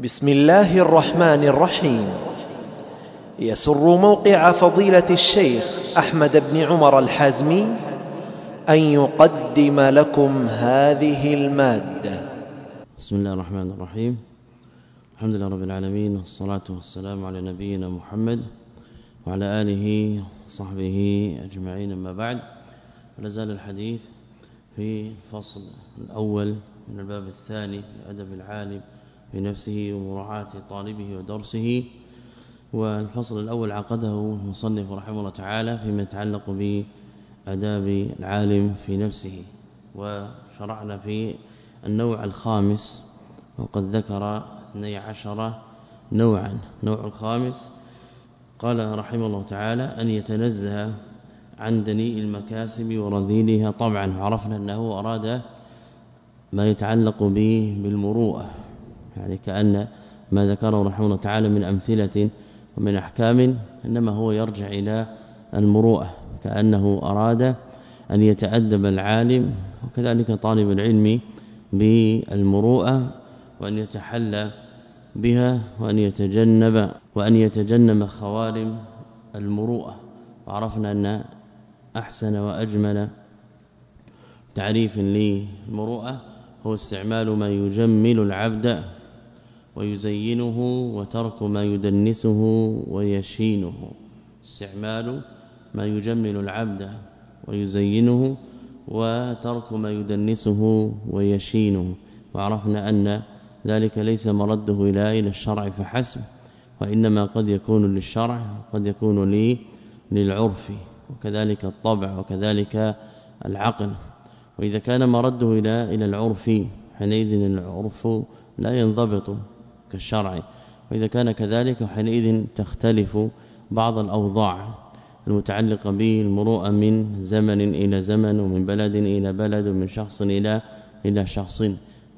بسم الله الرحمن الرحيم. يسر موقع فضيلة الشيخ أحمد بن عمر الحازمي أن يقدم لكم هذه المادة. بسم الله الرحمن الرحيم. الحمد لله رب العالمين والصلاة والسلام على نبينا محمد وعلى آله وصحبه أجمعين. أما بعد ولا زال الحديث في الفصل الأول من الباب الثاني في ادب العالم. بنفسه ومراعاة طالبه ودرسه. والفصل الأول عقده المصنف رحمه الله تعالى فيما يتعلق بآداب العالم في نفسه وشرعنا في النوع الخامس وقد ذكر 12 نوعا. نوع الخامس قال رحمه الله تعالى أن يتنزه عن دنيء المكاسب ورذيلها طبعا. عرفنا أنه أراد ما يتعلق به بالمروءة. يعني كأن ما ذكره رحمه الله تعالى من أمثلة ومن أحكام إنما هو يرجع إلى المروءة كأنه أراد أن يتأدب العالم وكذلك طالب العلم بالمروءة وأن يتحلى بها وأن يتجنب وأن يتجنب خوارم المروءة. وعرفنا أن أحسن وأجمل تعريف للمروءة هو استعمال ما يجمل العبد ويزينه وترك ما يدنسه ويشينه. استعمال ما يجمل العبد ويزينه وترك ما يدنسه ويشينه. وعرفنا أن ذلك ليس مرده إلى إلى الشرع فحسب وإنما قد يكون للشرع قد يكون لي للعرف وكذلك الطبع وكذلك العقل. وإذا كان مرده إلى إلى العرف حينئذ العرف لا ينضبط. كالشرع. وإذا كان كذلك حينئذ تختلف بعض الأوضاع المتعلقة بالمروءة من زمن إلى زمن ومن بلد إلى بلد ومن شخص إلى إلى شخص.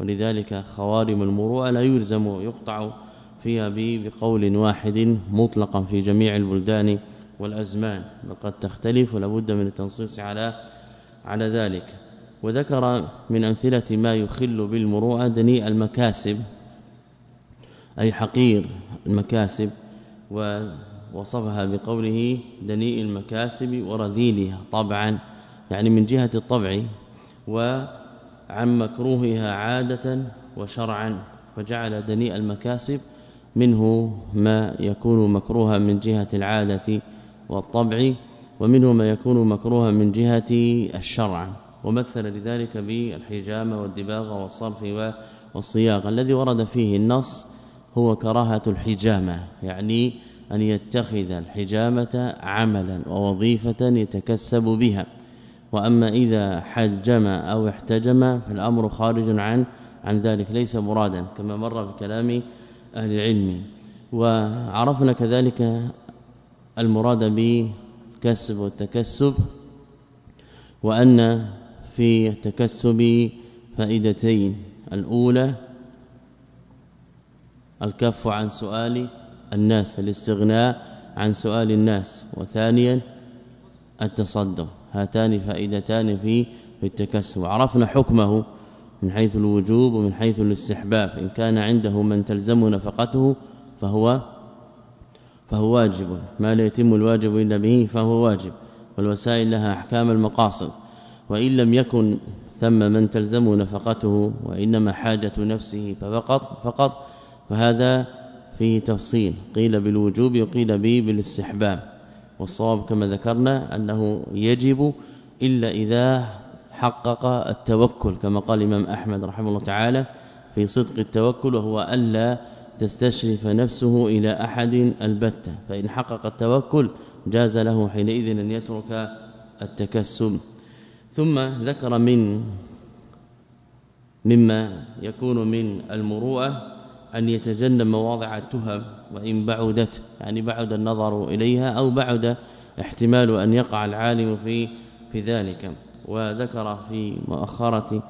ولذلك خوارم المروءة لا يلزم يقطع فيها بقول واحد مطلقا في جميع البلدان والأزمان. وقد تختلف لابد من التنصيص على على ذلك. وذكر من أمثلة ما يخل بالمروءة دنيء المكاسب. أي حقير المكاسب ووصفها بقوله دنيء المكاسب ورذيلها طبعا يعني من جهة الطبع وعن مكروهها عادة وشرعا فجعل دنيء المكاسب منه ما يكون مكروها من جهة العادة والطبع ومنه ما يكون مكروها من جهة الشرع. ومثل لذلك بالحجامة والدباغة والصرف والصياغة الذي ورد فيه النص هو كراهة الحجامة يعني أن يتخذ الحجامة عملا ووظيفة يتكسب بها. وأما إذا حجم أو احتجم فالأمر خارج عن عن ذلك ليس مرادا كما مر في كلام أهل العلم. وعرفنا كذلك المراد بالكسب والتكسب وأن في التكسب فائدتين الأولى الكف عن سؤال الناس الاستغناء عن سؤال الناس. وثانيا التصدق هاتان فائدتان في في التكسب. عرفنا حكمه من حيث الوجوب ومن حيث الاستحباب. إن كان عنده من تلزم نفقته فهو فهو واجب. ما لا يتم الواجب إلا به فهو واجب. والوسائل لها أحكام المقاصد. وإن لم يكن ثم من تلزم نفقته وإنما حاجة نفسه ففقط فقط فهذا فيه تفصيل. قيل بالوجوب وقيل به بالاستحباب. والصواب كما ذكرنا أنه يجب إلا إذا حقق التوكل كما قال الإمام أحمد رحمه الله تعالى في صدق التوكل وهو ألا تستشرف نفسه إلى أحد البتة. فإن حقق التوكل جاز له حينئذ أن يترك التكسب. ثم ذكر من مما يكون من المروءة أن يتجنب مواضع التهم وإن بعدت يعني بعد النظر إليها أو بعد احتمال أن يقع العالم في في ذلك. وذكر في مؤخرة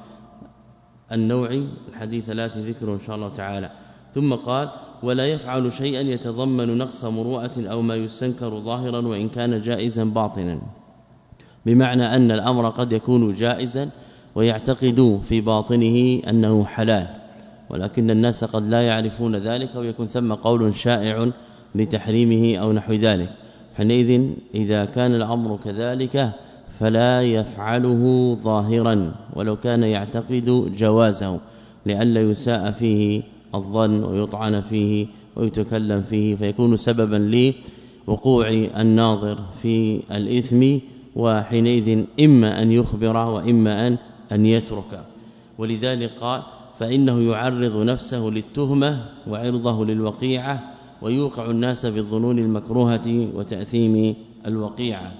النوع الحديث الآتي ذكره إن شاء الله تعالى. ثم قال ولا يفعل شيئا يتضمن نقص مروءة أو ما يستنكر ظاهرا وإن كان جائزا باطنا بمعنى أن الأمر قد يكون جائزا ويعتقد في باطنه أنه حلال. ولكن الناس قد لا يعرفون ذلك ويكون ثم قول شائع لتحريمه أو نحو ذلك. حينئذ إذا كان الأمر كذلك فلا يفعله ظاهرا ولو كان يعتقد جوازه لئلا يساء فيه الظن ويطعن فيه ويتكلم فيه فيكون سببا لوقوع الناظر في الإثم وحينئذ إما أن يخبر وإما أن أن يترك ولذلك قال فإنه يعرض نفسه للتهمة وعرضه للوقيعة ويوقع الناس بالظنون المكروهة وتأثيم الوقيعة.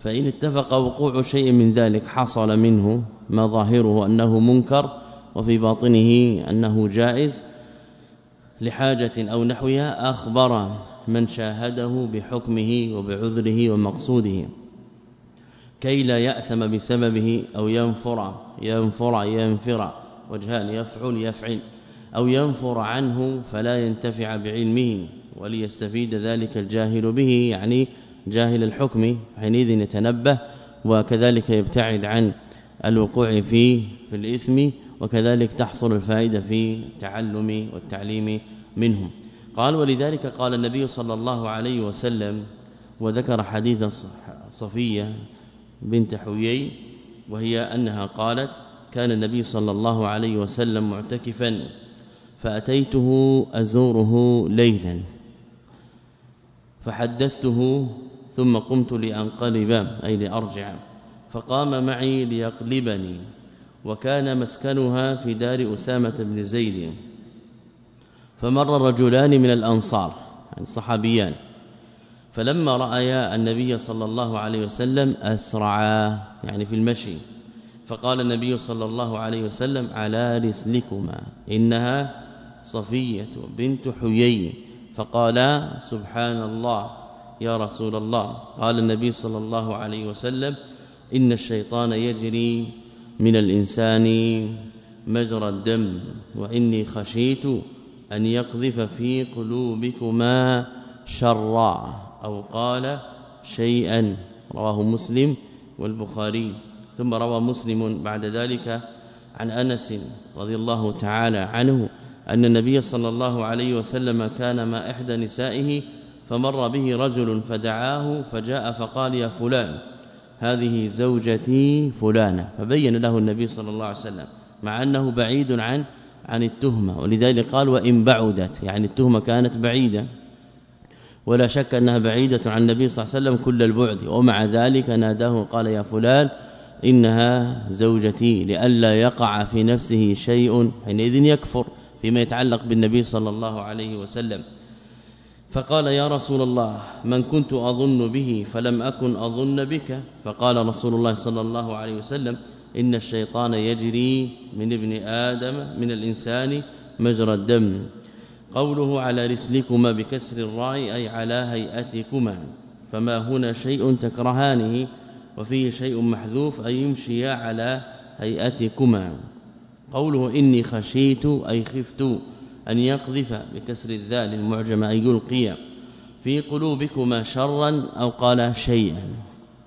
فإن اتفق وقوع شيء من ذلك حصل منه ما ظاهره أنه منكر وفي باطنه أنه جائز لحاجة أو نحوها أخبر من شاهده بحكمه وبعذره ومقصوده. كي لا يأثم بسببه أو ينفر ينفر ينفر. وجهان يفعل يفعل أو ينفر عنه فلا ينتفع بعلمه وليستفيد ذلك الجاهل به يعني جاهل الحكم حينئذ يتنبه وكذلك يبتعد عن الوقوع فيه في الإثم وكذلك تحصل الفائدة في التعلم والتعليم منهم قال ولذلك قال النبي صلى الله عليه وسلم وذكر حديث صفية بنت حيي وهي أنها قالت كان النبي صلى الله عليه وسلم معتكفا فأتيته أزوره ليلا. فحدثته ثم قمت لأنقلب أي لأرجع. فقام معي ليقلبني وكان مسكنها في دار أسامة بن زيد. فمر رجلان من الأنصار يعني صحابيان. فلما رأيا النبي صلى الله عليه وسلم أسرعا يعني في المشي. فقال النبي صلى الله عليه وسلم على رسلكما إنها صفية بنت حيي. فقال سبحان الله يا رسول الله. قال النبي صلى الله عليه وسلم إن الشيطان يجري من الإنسان مجرى الدم وإني خشيت أن يقذف في قلوبكما شرا. أو قال شيئا. رواه مسلم والبخاري. ثم روى مسلم بعد ذلك عن أنس رضي الله تعالى عنه أن النبي صلى الله عليه وسلم كان مع إحدى نسائه فمر به رجل فدعاه فجاء فقال يا فلان هذه زوجتي فلانة. فبين له النبي صلى الله عليه وسلم مع أنه بعيد عن عن التهمة. ولذلك قال وإن بعدت يعني التهمة كانت بعيدة. ولا شك أنها بعيدة عن النبي صلى الله عليه وسلم كل البعد. ومع ذلك ناداه قال يا فلان إنها زوجتي لئلا يقع في نفسه شيء حينئذ يكفر فيما يتعلق بالنبي صلى الله عليه وسلم. فقال يا رسول الله من كنت أظن به فلم أكن أظن بك. فقال رسول الله صلى الله عليه وسلم إن الشيطان يجري من ابن آدم من الإنسان مجرى الدم. قوله على رسلكما بكسر الراء أي على هيئتكما. فما هنا شيء تكرهانه وفيه شيء محذوف أي يمشي على هيئتكما. قوله إني خشيت أي خفت أن يقذف بكسر الذال المعجمه أي يلقي في قلوبكما شرا أو قال شيئا.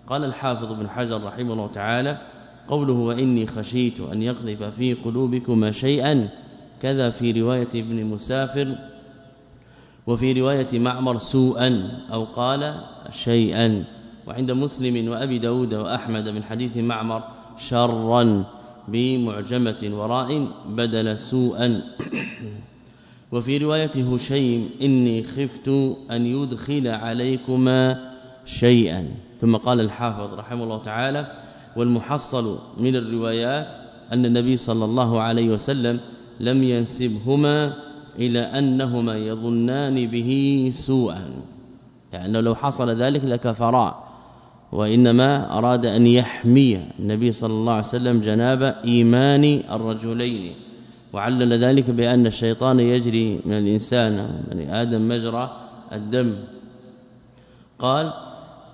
قال الحافظ بن حجر رحمه الله تعالى قوله وإني خشيت أن يقذف في قلوبكما شيئا كذا في رواية ابن مسافر وفي رواية معمر سوءا أو قال شيئا. وعند مسلم وأبي داود وأحمد من حديث معمر شرا بمعجمة وراء بدل سوءا. وفي رواية هشيم إني خفت أن يدخل عليكما شيئا. ثم قال الحافظ رحمه الله تعالى والمحصل من الروايات أن النبي صلى الله عليه وسلم لم ينسبهما إلى أنهما يظنان به سوءا. يعني لو حصل ذلك لكفرا وإنما أراد أن يحمي النبي صلى الله عليه وسلم جناب إيمان الرجلين. وعلل ذلك بأن الشيطان يجري من الإنسان من آدم مجرى الدم. قال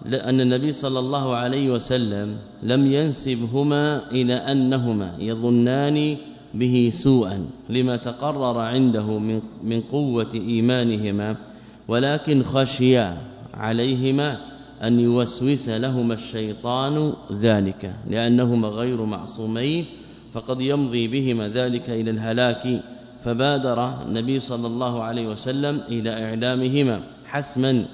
لأن النبي صلى الله عليه وسلم لم ينسبهما إلى أنهما يظنان به سوءا لما تقرر عنده من قوة إيمانهما ولكن خشي عليهما أن يوسوس لهما الشيطان ذلك لأنهما غير معصومين فقد يمضي بهما ذلك إلى الهلاك فبادر النبي صلى الله عليه وسلم إلى إعلامهما حسما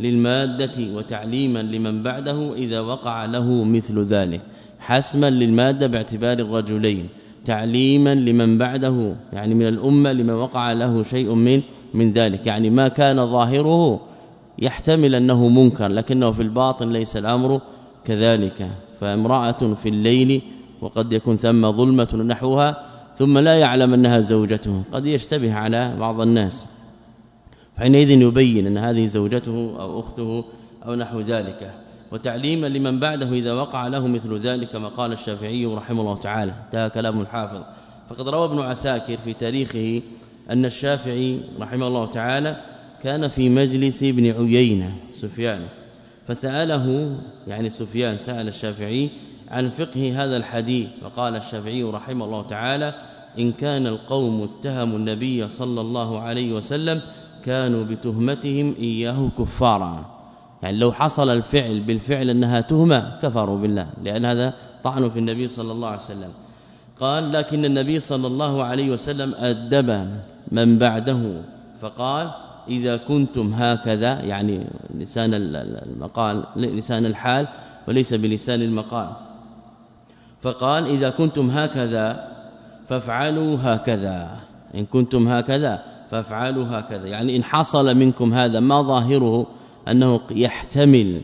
للمادة وتعليما لمن بعده إذا وقع له مثل ذلك حسما للمادة باعتبار الرجلين تعليما لمن بعده يعني من الأمة لمن وقع له شيء من من ذلك يعني ما كان ظاهره يحتمل أنه منكر لكنه في الباطن ليس الأمر كذلك. فامرأة في الليل وقد يكون ثم ظلمة نحوها ثم لا يعلم أنها زوجته. قد يشتبه على بعض الناس. فحينئذ يبين أن هذه زوجته أو أخته أو نحو ذلك. وتعليما لمن بعده إذا وقع له مثل ذلك كما قال الشافعي رحمه الله تعالى. انتهى كلام الحافظ. فقد روى ابن عساكر في تاريخه أن الشافعي رحمه الله تعالى كان في مجلس ابن عيينة سفيان. فسأله يعني سفيان سأل الشافعي عن فقه هذا الحديث وقال الشافعي رحمه الله تعالى إن كان القوم اتهموا النبي صلى الله عليه وسلم كانوا بتهمتهم إياه كفارا. يعني لو حصل الفعل بالفعل أنها تهمة كفروا بالله لأن هذا طعن في النبي صلى الله عليه وسلم. قال لكن النبي صلى الله عليه وسلم أدب من بعده. فقال إذا كنتم هكذا يعني لسان المقال لسان الحال وليس بلسان المقال. فقال إذا كنتم هكذا فافعلوا هكذا. إن كنتم هكذا فافعلوا هكذا. يعني إن حصل منكم هذا ما ظاهره أنه يحتمل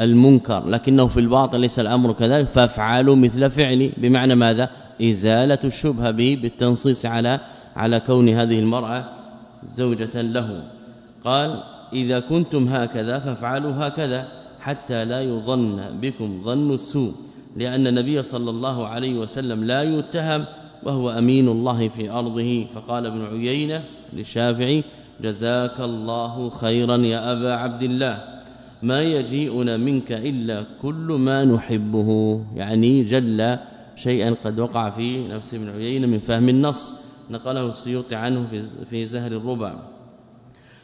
المنكر لكنه في الباطن ليس الأمر كذلك. فافعلوا مثل فعلي. بمعنى ماذا؟ إزالة الشبهة به بالتنصيص على على كون هذه المرأة زوجة له. قال إذا كنتم هكذا فافعلوا هكذا حتى لا يظن بكم ظن السوء لأن النبي صلى الله عليه وسلم لا يتهم وهو أمين الله في أرضه. فقال ابن عيينة للشافعي جزاك الله خيرا يا أبا عبد الله ما يجيئنا منك إلا كل ما نحبه. يعني جل شيئا قد وقع في نفس ابن عيينة من فهم النص. نقله السيوطي عنه في زهر الربع.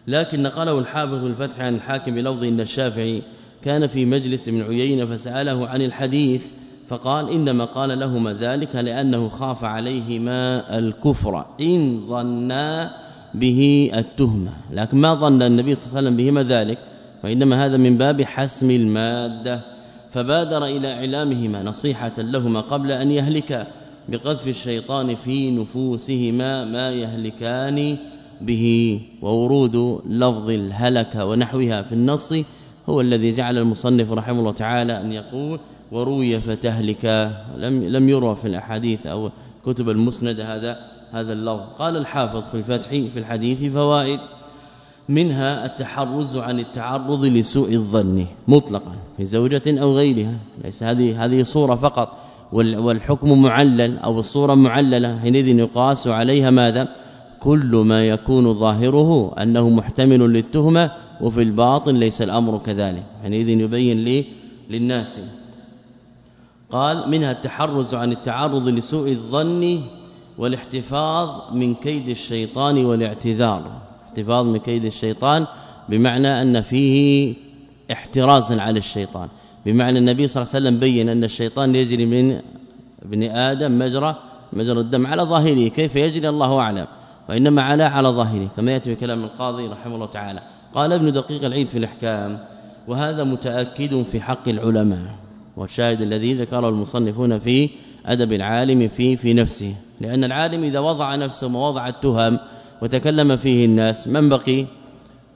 لكن نقله الحافظ الفتح عن الحاكم بلفظ إن الشافعي كان في مجلس ابن عيينة فسأله عن الحديث فقال إنما قال لهما ذلك لأنه خاف عليهما الكفر إن ظنا به التهمة. لكن ما ظن النبي صلى الله عليه وسلم بهما ذلك وإنما هذا من باب حسم المادة. فبادر إلى إعلامهما نصيحة لهما قبل أن يهلكا بقذف الشيطان في نفوسهما ما يهلكان به وورود لفظ الهلك ونحوها في النص هو الذي جعل المصنف رحمه الله تعالى أن يقول وروي فتهلك لم لم يروى في الأحاديث أو كتب المسند هذا هذا اللفظ. قال الحافظ في الفتح في الحديث فوائد منها التحرز عن التعرض لسوء الظن مطلقا في زوجة أو غيرها ليس هذه هذه صورة فقط. والحكم معلل أو الصورة معللة حينئذ يقاس عليها ماذا؟ كل ما يكون ظاهره أنه محتمل للتهمة وفي الباطن ليس الأمر كذلك. حينئذ يبين لي للناس. قال منها التحرز عن التعرض لسوء الظن والاحتفاظ من كيد الشيطان والاعتذار. احتفاظ من كيد الشيطان بمعنى أن فيه احترازا على الشيطان. بمعنى النبي صلى الله عليه وسلم بين أن الشيطان يجري من ابن آدم مجرى مجرى الدم على ظاهره كيف يجري الله أعلم. وإنما على على ظاهره كما يأتي في كلام القاضي رحمه الله تعالى. قال ابن دقيق العيد في الأحكام وهذا متأكد في حق العلماء والشاهد الذي ذكره المصنفون في أدب العالم في في نفسه. لأن العالم إذا وضع نفسه ووضع التهم وتكلم فيه الناس من بقي؟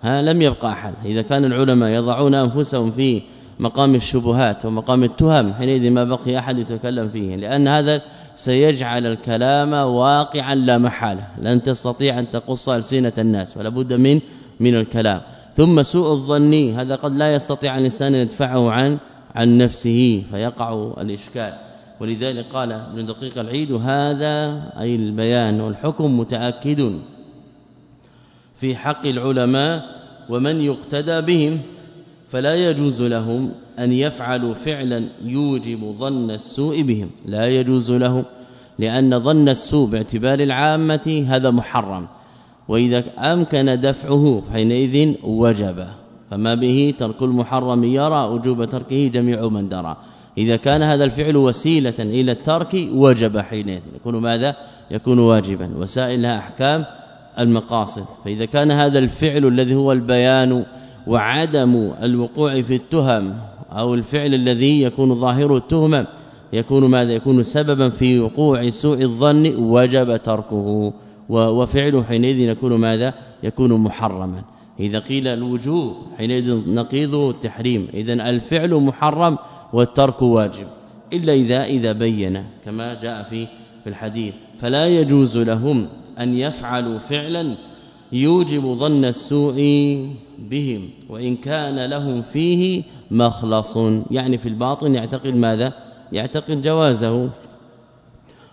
ها لم يبقى أحد. إذا كان العلماء يضعون أنفسهم في مقام الشبهات ومقام التهم حينئذ ما بقي أحد يتكلم فيه لأن هذا سيجعل الكلام واقعا لا محالة لن تستطيع أن تقص ألسنة الناس ولا بد من من الكلام. ثم سوء الظن هذا قد لا يستطيع الإنسان يدفعه عن عن نفسه فيقع الإشكال. ولذلك قال ابن دقيق العيد هذا أي البيان والحكم متأكد في حق العلماء ومن يقتدى بهم. فلا يجوز لهم أن يفعلوا فعلا يوجب ظن السوء بهم. لا يجوز لهم لأن ظن السوء باعتبار العامة هذا محرم. وإذا أمكن دفعه حينئذ وجب. فما به ترك المحرم يرى وجوب تركه جميع من درى. إذا كان هذا الفعل وسيلة إلى الترك وجب حينئذ. يكون ماذا؟ يكون واجبا. وسائل لها أحكام المقاصد. فإذا كان هذا الفعل الذي هو البيان وعدم الوقوع في التهم أو الفعل الذي يكون ظاهر التهمه يكون ماذا؟ يكون سببا في وقوع سوء الظن وجب تركه. وفعله حينئذ يكون ماذا؟ يكون محرما. إذا قيل الوجوب حينئذ نقيضه التحريم. اذا الفعل محرم والترك واجب. إلا إذا إذا بين كما جاء في في الحديث. فلا يجوز لهم أن يفعلوا فعلا يوجب ظن السوء بهم وإن كان لهم فيه مخلص. يعني في الباطن يعتقد ماذا؟ يعتقد جوازه.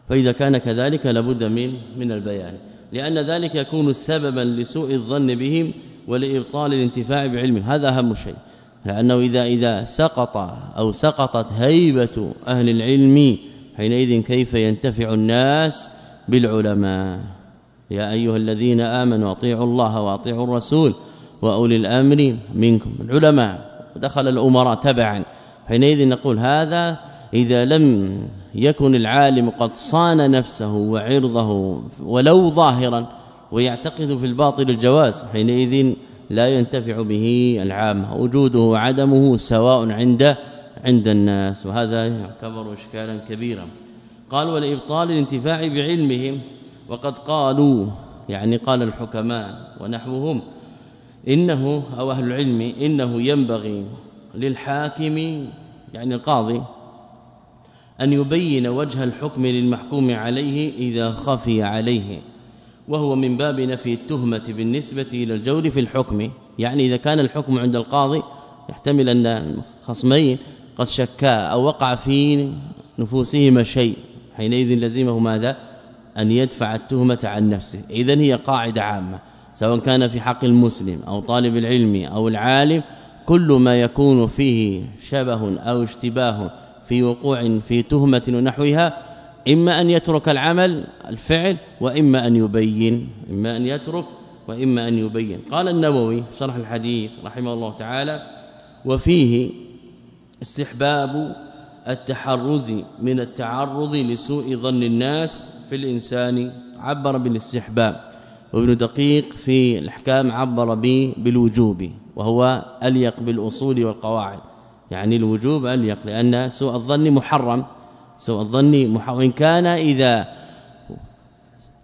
فإذا كان كذلك لابد من من البيان. لأن ذلك يكون سببا لسوء الظن بهم ولإبطال الانتفاع بعلمهم هذا أهم شيء. لأنه إذا إذا سقط أو سقطت هيبة أهل العلم حينئذ كيف ينتفع الناس بالعلماء؟ يا أيها الذين آمنوا أطيعوا الله وأطيعوا الرسول وأولي الأمر منكم. العلماء دخل الأمراء تبعا. حينئذ نقول هذا إذا لم يكن العالم قد صان نفسه وعرضه ولو ظاهرا ويعتقد في الباطل الجواز حينئذ لا ينتفع به العامه وجوده وعدمه سواء عند عند الناس. وهذا يعتبر اشكالا كبيرا. قال ولإبطال الانتفاع بعلمهم وقد قالوا يعني قال الحكماء ونحوهم إنه أو أهل العلم إنه ينبغي للحاكم يعني القاضي أن يبين وجه الحكم للمحكوم عليه إذا خفي عليه وهو من باب نفي التهمة بالنسبة إلى الجور في الحكم. يعني إذا كان الحكم عند القاضي يحتمل أن خصمين قد شكا أو وقع في نفوسهما شيء حينئذ لزمه ماذا؟ أن يدفع التهمة عن نفسه. اذا هي قاعدة عامة سواء كان في حق المسلم أو طالب العلم أو العالم كل ما يكون فيه شبه أو اشتباه في وقوع في تهمة ونحوها إما أن يترك العمل الفعل وإما أن يبين إما أن يترك وإما أن يبين. قال النووي شرح الحديث رحمه الله تعالى وفيه استحباب التحرز من التعرض لسوء ظن الناس في الإنسان عبر بالاستحباب وابن دقيق في الأحكام عبر به بالوجوب وهو أليق بالأصول والقواعد. يعني الوجوب أليق لأن سوء الظن محرم. سوء الظن محرم. كان إذا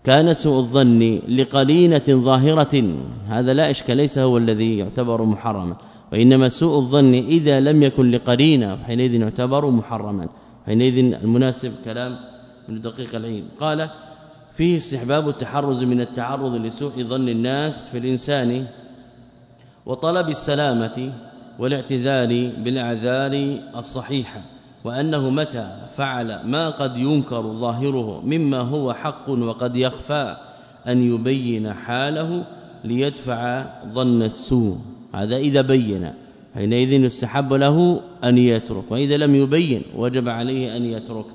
كان سوء الظن لقرينه ظاهرة هذا لا اشكال ليس هو الذي يعتبر محرما. وإنما سوء الظن إذا لم يكن لقرينة حينئذ يعتبر محرما. حينئذ المناسب كلام ابن دقيق العيد قال فيه استحباب التحرز من التعرض لسوء ظن الناس في الإنسان وطلب السلامة والاعتذار بالأعذار الصحيحة وأنه متى فعل ما قد ينكر ظاهره مما هو حق وقد يخفى أن يبين حاله ليدفع ظن السوء. هذا إذا بين حينئذ يستحب له أن يترك وإذا لم يبين وجب عليه أن يترك.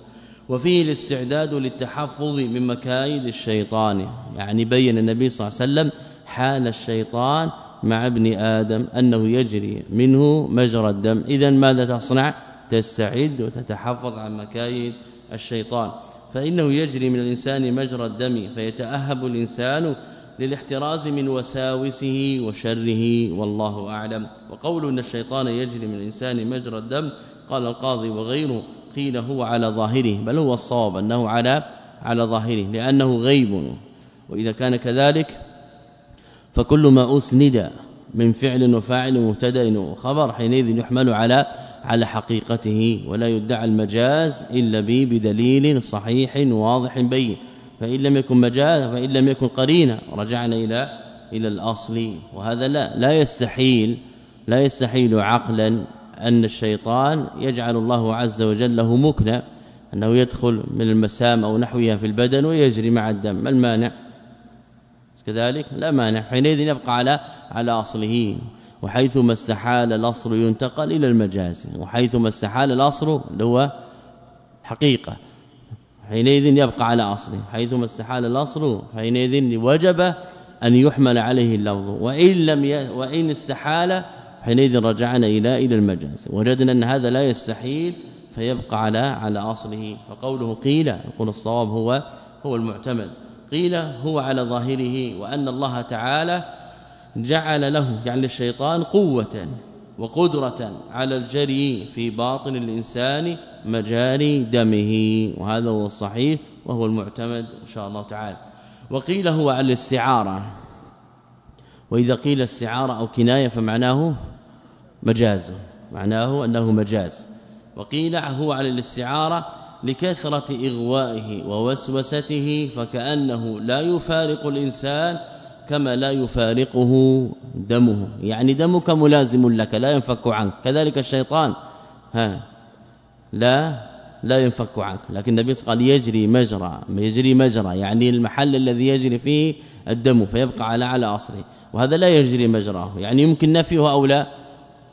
وفيه الاستعداد للتحفظ من مكايد الشيطان. يعني بين النبي صلى الله عليه وسلم حال الشيطان مع ابن آدم أنه يجري منه مجرى الدم. اذا ماذا تصنع؟ تستعد وتتحفظ عن مكايد الشيطان. فإنه يجري من الإنسان مجرى الدم فيتأهب الإنسان للاحتراز من وساوسه وشره والله أعلم. وقول إن الشيطان يجري من الإنسان مجرى الدم قال القاضي وغيره قيل هو على ظاهره بل هو الصواب أنه على على ظاهره لأنه غيب. وإذا كان كذلك فكل ما أسند من فعل وفاعل ومبتدا وخبر حينئذ يحمل على على حقيقته ولا يدعى المجاز إلا به بدليل صحيح واضح بين. فإن لم يكن مجاز فإن لم يكن قرينه رجعنا إلى إلى الأصل. وهذا لا لا يستحيل لا يستحيل عقلا أن الشيطان يجعل الله عز وجل له مكنة أنه يدخل من المسام أو نحوها في البدن ويجري مع الدم. ما المانع؟ كذلك لا مانع. حينئذ يبقى على على أصله. وحيثما استحال الأصل ينتقل إلى المجاز. وحيثما استحال الأصل هو حقيقة. حينئذ يبقى على أصله. حيثما استحال الأصل حينئذ وجب أن يحمل عليه اللفظ. وإن لم ي... وإن استحال حينئذ رجعنا إلى إلى المجاز وجدنا أن هذا لا يستحيل فيبقى على على أصله. فقوله قيل يقول الصواب هو هو المعتمد. قيل هو على ظاهره وأن الله تعالى جعل له جعل الشيطان قوة وقدرة على الجري في باطن الإنسان مجاري دمه. وهذا هو الصحيح وهو المعتمد إن شاء الله تعالى. وقيل هو على الاستعارة. وإذا قيل استعارة أو كناية فمعناه مجاز. معناه أنه مجاز. وقيل هو على الاستعارة لكثرة إغوائه ووسوسته فكأنه لا يفارق الإنسان كما لا يفارقه دمه. يعني دمك ملازم لك لا ينفك عنك. كذلك الشيطان ها لا لا ينفك عنك. لكن النبي قال يجري مجرى يجري مجرى يعني المحل الذي يجري فيه الدم فيبقى على على أصله. وهذا لا يجري مجراه. يعني يمكن نفيه أو لا؟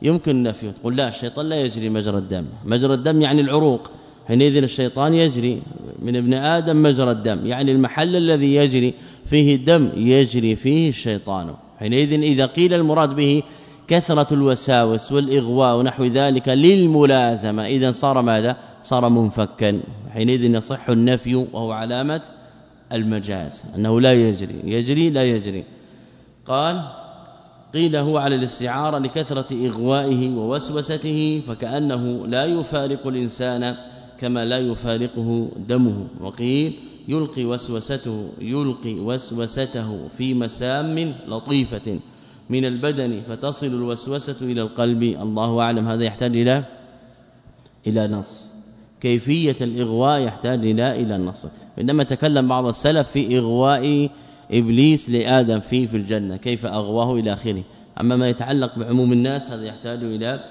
يمكن نفيه تقول لا الشيطان لا يجري مجرى الدم. مجرى الدم يعني العروق. حينئذ الشيطان يجري. من ابن آدم مجرى الدم. يعني المحل الذي يجري فيه الدم يجري فيه الشيطان. حينئذ إذا قيل المراد به كثرة الوساوس والإغواء ونحو ذلك للملازمة. إذا صار ماذا؟ صار منفكا. حينئذ يصح النفي وهو علامة المجاز. أنه لا يجري. يجري لا يجري. قال قيل هو على الاستعارة لكثرة إغوائه ووسوسته فكأنه لا يفارق الإنسان كما لا يفارقه دمه. وقيل يلقي وسوسته يلقي وسوسته في مسام لطيفة من البدن فتصل الوسوسة إلى القلب. الله أعلم. هذا يحتاج إلى إلى نص. كيفية الإغواء يحتاج إلى إلى النص انما تكلم بعض السلف في إغواء إبليس لآدم في في الجنة كيف أغواه إلى آخره. أما ما يتعلق بعموم الناس هذا يحتاج إلى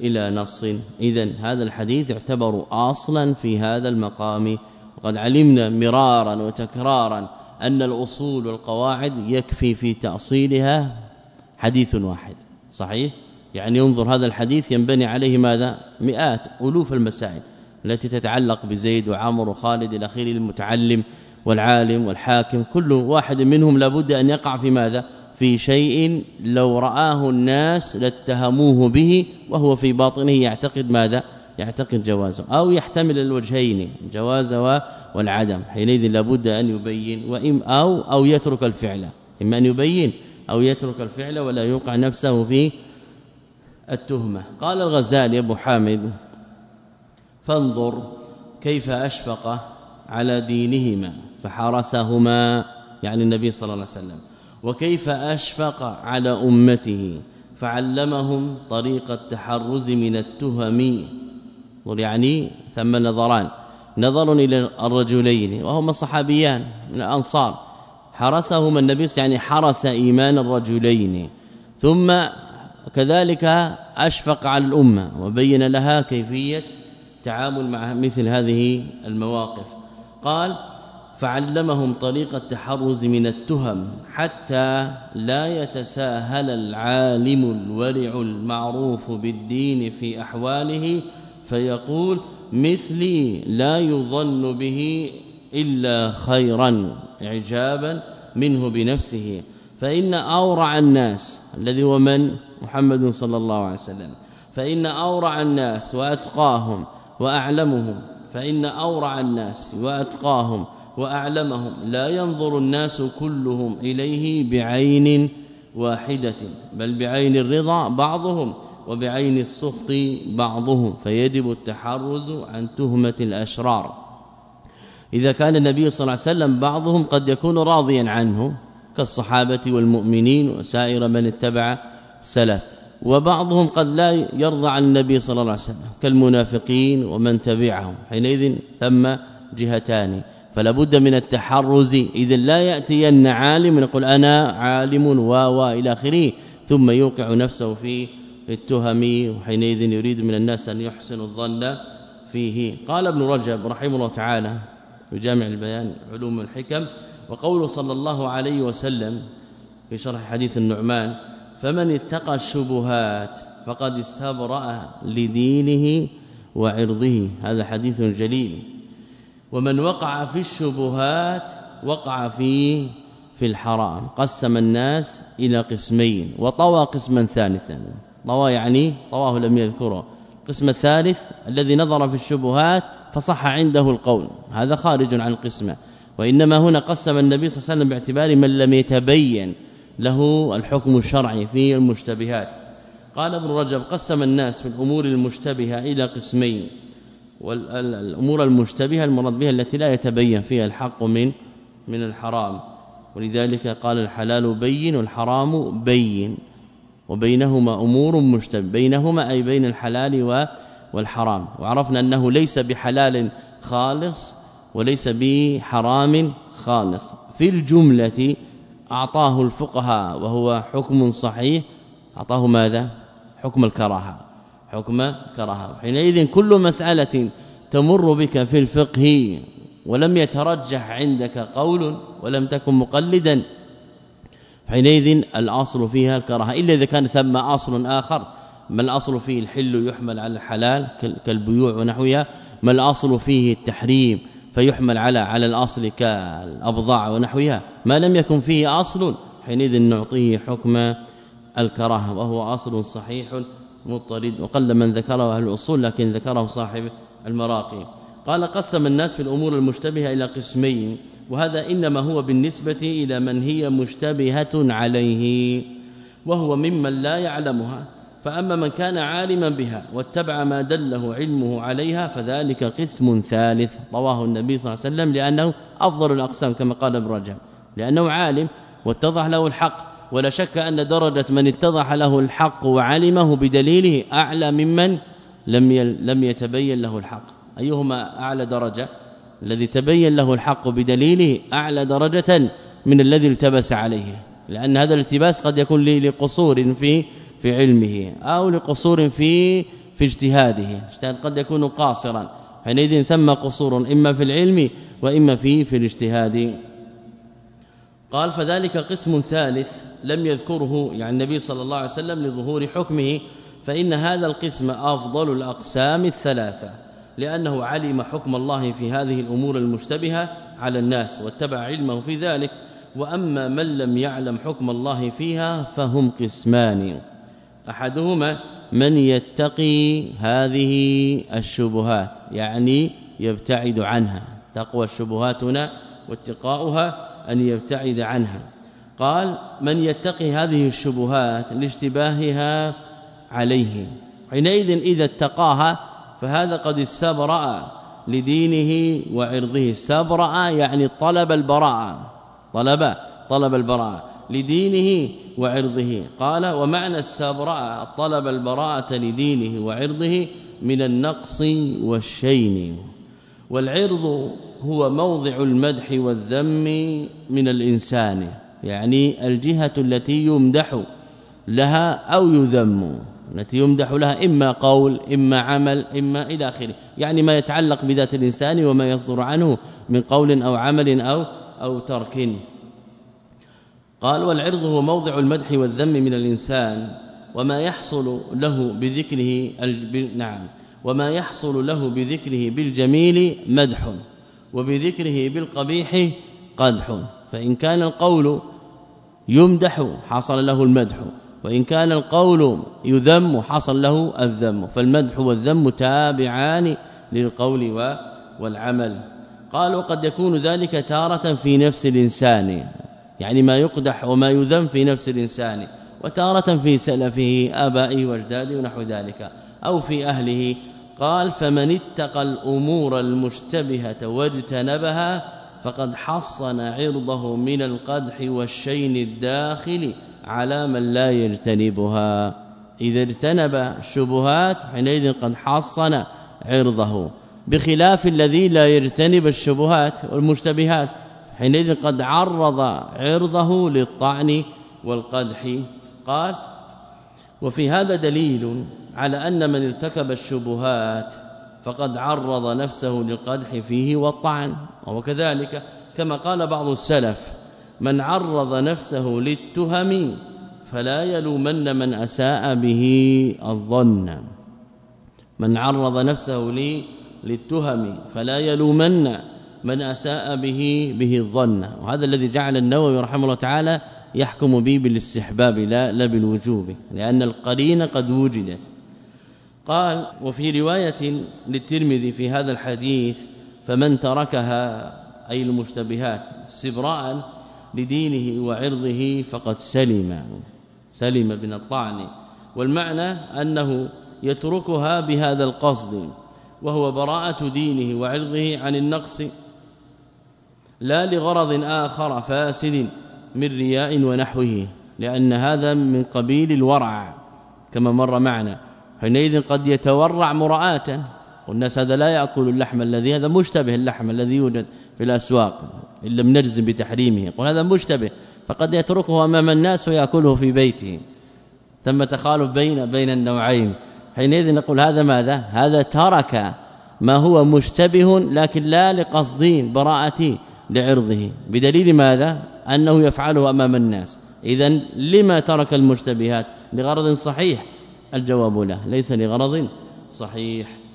إلى نص. اذا هذا الحديث يعتبر أصلا في هذا المقام. وقد علمنا مرارا وتكرارا أن الأصول والقواعد يكفي في تأصيلها حديث واحد. صحيح؟ يعني انظر هذا الحديث ينبني عليه ماذا؟ مئات ألوف المسائل التي تتعلق بزيد وعمر وخالد إلى اخره المتعلم والعالم والحاكم كل واحد منهم لابد أن يقع في ماذا؟ في شيء لو رآه الناس لاتهموه به وهو في باطنه يعتقد ماذا؟ يعتقد جوازه أو يحتمل الوجهين جواز والعدم. حينئذ لابد أن يبين وإم أو أو يترك الفعل. إما أن يبين أو يترك الفعل ولا يوقع نفسه في التهمة. قال الغزالي أبو حامد فانظر كيف أشفق على دينهما. فحرسهما يعني النبي صلى الله عليه وسلم. وكيف أشفق على أمته؟ فعلمهم طريق التحرز من التهم. ويعني ثم نظران. نظر إلى الرجلين وهما صحابيان من الأنصار. حرسهما النبي يعني حرس إيمان الرجلين. ثم كذلك أشفق على الأمة وبين لها كيفية التعامل مع مثل هذه المواقف. قال فعلمهم طريق التحرز من التهم حتى لا يتساهل العالم الورع المعروف بالدين في أحواله فيقول مثلي لا يظن به إلا خيرا اعجابا منه بنفسه. فإن أورع الناس الذي هو من؟ محمد صلى الله عليه وسلم. فإن أورع الناس وأتقاهم وأعلمهم فإن أورع الناس وأتقاهم وأعلمهم. لا ينظر الناس كلهم إليه بعين واحدة بل بعين الرضا بعضهم وبعين السخط بعضهم. فيجب التحرز عن تهمة الأشرار. إذا كان النبي صلى الله عليه وسلم بعضهم قد يكون راضيا عنه كالصحابة والمؤمنين وسائر من اتبع سلف وبعضهم قد لا يرضى عن النبي صلى الله عليه وسلم كالمنافقين ومن تبعهم. حينئذ ثم جهتان. فلا بد من التحرز. اذا لا يأتين عالم يقول أنا عالم و و إلى آخره ثم يوقع نفسه في التهم وحينئذ يريد من الناس أن يحسن الظن فيه. قال ابن رجب رحمه الله تعالى يجامع البيان علوم الحكم وقوله صلى الله عليه وسلم في شرح حديث النعمان فمن اتقى الشبهات فقد استبرأ لدينه وعرضه. هذا حديث جليل. ومن وقع في الشبهات وقع في في الحرام. قسم الناس إلى قسمين وطوى قسما ثالثا. طوى يعني طواه لم يذكره. القسم الثالث الذي نظر في الشبهات فصح عنده القول. هذا خارج عن القسمة. وإنما هنا قسم النبي صلى الله عليه وسلم باعتبار من لم يتبين له الحكم الشرعي في المشتبهات. قال ابن رجب قسم الناس في الأمور المشتبهة إلى قسمين. والامور المشتبهة المراد بها التي لا يتبين فيها الحق من من الحرام. ولذلك قال الحلال بين والحرام بين. وبينهما أمور مشتبه بينهما أي بين الحلال والحرام. وعرفنا أنه ليس بحلال خالص وليس بحرام خالص. في الجملة أعطاه الفقهاء وهو حكم صحيح. أعطاه ماذا؟ حكم الكراهة. حكم كراهة. حينئذ كل مسألة تمر بك في الفقه ولم يترجح عندك قول ولم تكن مقلدا. حينئذ الأصل فيها الكراهة إلا إذا كان ثم أصل آخر. ما الأصل فيه؟ الحل يحمل على الحلال كالبيوع ونحوها. ما الأصل فيه؟ التحريم فيحمل على على الأصل كالأبضاع ونحوها. ما لم يكن فيه أصل حينئذ نعطيه حكم الكراهة وهو أصل صحيح مضطرد وقل من ذكره أهل الأصول لكن ذكره صاحب المراقي. قال قسم الناس في الأمور المشتبهة إلى قسمين وهذا إنما هو بالنسبة إلى من هي مشتبهة عليه وهو ممن لا يعلمها فأما من كان عالما بها واتبع ما دله علمه عليها فذلك قسم ثالث. طواه النبي صلى الله عليه وسلم لأنه أفضل الأقسام كما قال ابن رجب لأنه عالم واتضح له الحق ولا شك أن درجة من اتضح له الحق وعلمه بدليله أعلى ممن لم لم يتبين له الحق. أيهما أعلى درجة؟ الذي تبين له الحق بدليله أعلى درجة من الذي التبس عليه. لأن هذا الالتباس قد يكون لقصور في في علمه أو لقصور في في اجتهاده. اجتهاد قد يكون قاصرا. حينئذ ثم قصور إما في العلم وإما في في الاجتهاد. قال فذلك قسم ثالث لم يذكره يعني النبي صلى الله عليه وسلم لظهور حكمه فإن هذا القسم أفضل الأقسام الثلاثة لأنه علم حكم الله في هذه الأمور المشتبهة على الناس واتبع علمه في ذلك وأما من لم يعلم حكم الله فيها فهم قسمان. أحدهما من يتقي هذه الشبهات يعني يبتعد عنها تقوى الشبهات هنا واتقاؤها أن يبتعد عنها. قال من يتقي هذه الشبهات لاشتباهها عليه. حينئذ إذا اتقاها فهذا قد استبرأ لدينه وعرضه. استبرأ يعني طلب البراءة. طلب طلب البراءة لدينه وعرضه. قال ومعنى استبرأ طلب البراءة لدينه وعرضه من النقص والشين. والعرض هو موضع المدح والذم من الإنسان. يعني الجهة التي يمدح لها أو يذم التي يمدح لها إما قول إما عمل إما إلى آخره. يعني ما يتعلق بذات الإنسان وما يصدر عنه من قول أو عمل أو أو ترك. قال والعرض هو موضع المدح والذم من الإنسان وما يحصل له بذكره نعم. وما يحصل له بذكره بالجميل مدح وبذكره بالقبيح قدح. فإن كان القول يمدح حصل له المدح وإن كان القول يذم حصل له الذم فالمدح والذم تابعان للقول والعمل. قال وقد يكون ذلك تارة في نفس الإنسان يعني ما يقدح وما يذم في نفس الإنسان وتارة في سلفه آبائه وأجداده ونحو ذلك أو في أهله. قال فمن اتقى الأمور المشتبهة واجتنبها فقد حصن عرضه من القدح والشين الداخل على من لا يجتنبها. إذا اجتنب الشبهات حينئذ قد حصن عرضه. بخلاف الذي لا يجتنب الشبهات والمشتبهات حينئذ قد عرض عرضه للطعن والقدح. قال وفي هذا دليل على أن من ارتكب الشبهات فقد عرض نفسه للقدح فيه والطعن. وكذلك كما قال بعض السلف من عرض نفسه للتهم فلا يلومن من أساء به الظن. من عرض نفسه للتهم فلا يلومن من أساء به به الظن. وهذا الذي جعل النووي رحمه الله تعالى يحكم به بالاستحباب لا لا بالوجوب لأن القرين قد وجدت. قال وفي رواية للترمذي في هذا الحديث فمن تركها أي المشتبهات استبراء لدينه وعرضه فقد سلم. سلم من الطعن. والمعنى أنه يتركها بهذا القصد وهو براءة دينه وعرضه عن النقص لا لغرض آخر فاسد من رياء ونحوه لأن هذا من قبيل الورع كما مر معنا. حينئذ قد يتورع مراءة. والناس هذا لا يأكل اللحم الذي هذا مشتبه اللحم الذي يوجد في الأسواق ان لم نجزم بتحريمه قل هذا مشتبه فقد يتركه أمام الناس ويأكله في بيته. ثم تخالف بين بين النوعين. حينئذ نقول هذا ماذا؟ هذا ترك ما هو مشتبه لكن لا لقصد براءة لعرضه. بدليل ماذا؟ أنه يفعله أمام الناس. اذا لما ترك المشتبهات؟ لغرض صحيح. الجواب لا ليس لغرض صحيح.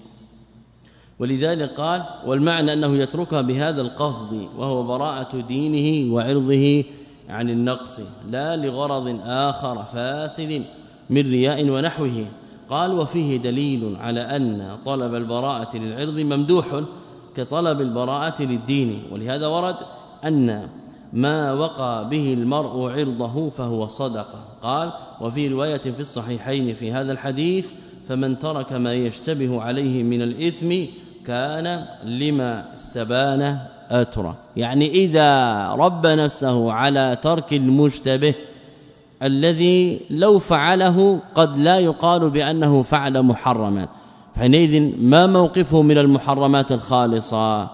ولذلك قال والمعنى أنه يتركها بهذا القصد وهو براءة دينه وعرضه عن النقص لا لغرض آخر فاسد من رياء ونحوه. قال وفيه دليل على أن طلب البراءة للعرض ممدوح كطلب البراءة للدين ولهذا ورد أن ما وقى به المرء عرضه فهو صدقة. قال وفي رواية في الصحيحين في هذا الحديث فمن ترك ما يشتبه عليه من الإثم كان لما استبان اترك يعني إذا رب نفسه على ترك المشتبه الذي لو فعله قد لا يقال بأنه فعل محرما. حينئذ ما موقفه من المحرمات الخالصة؟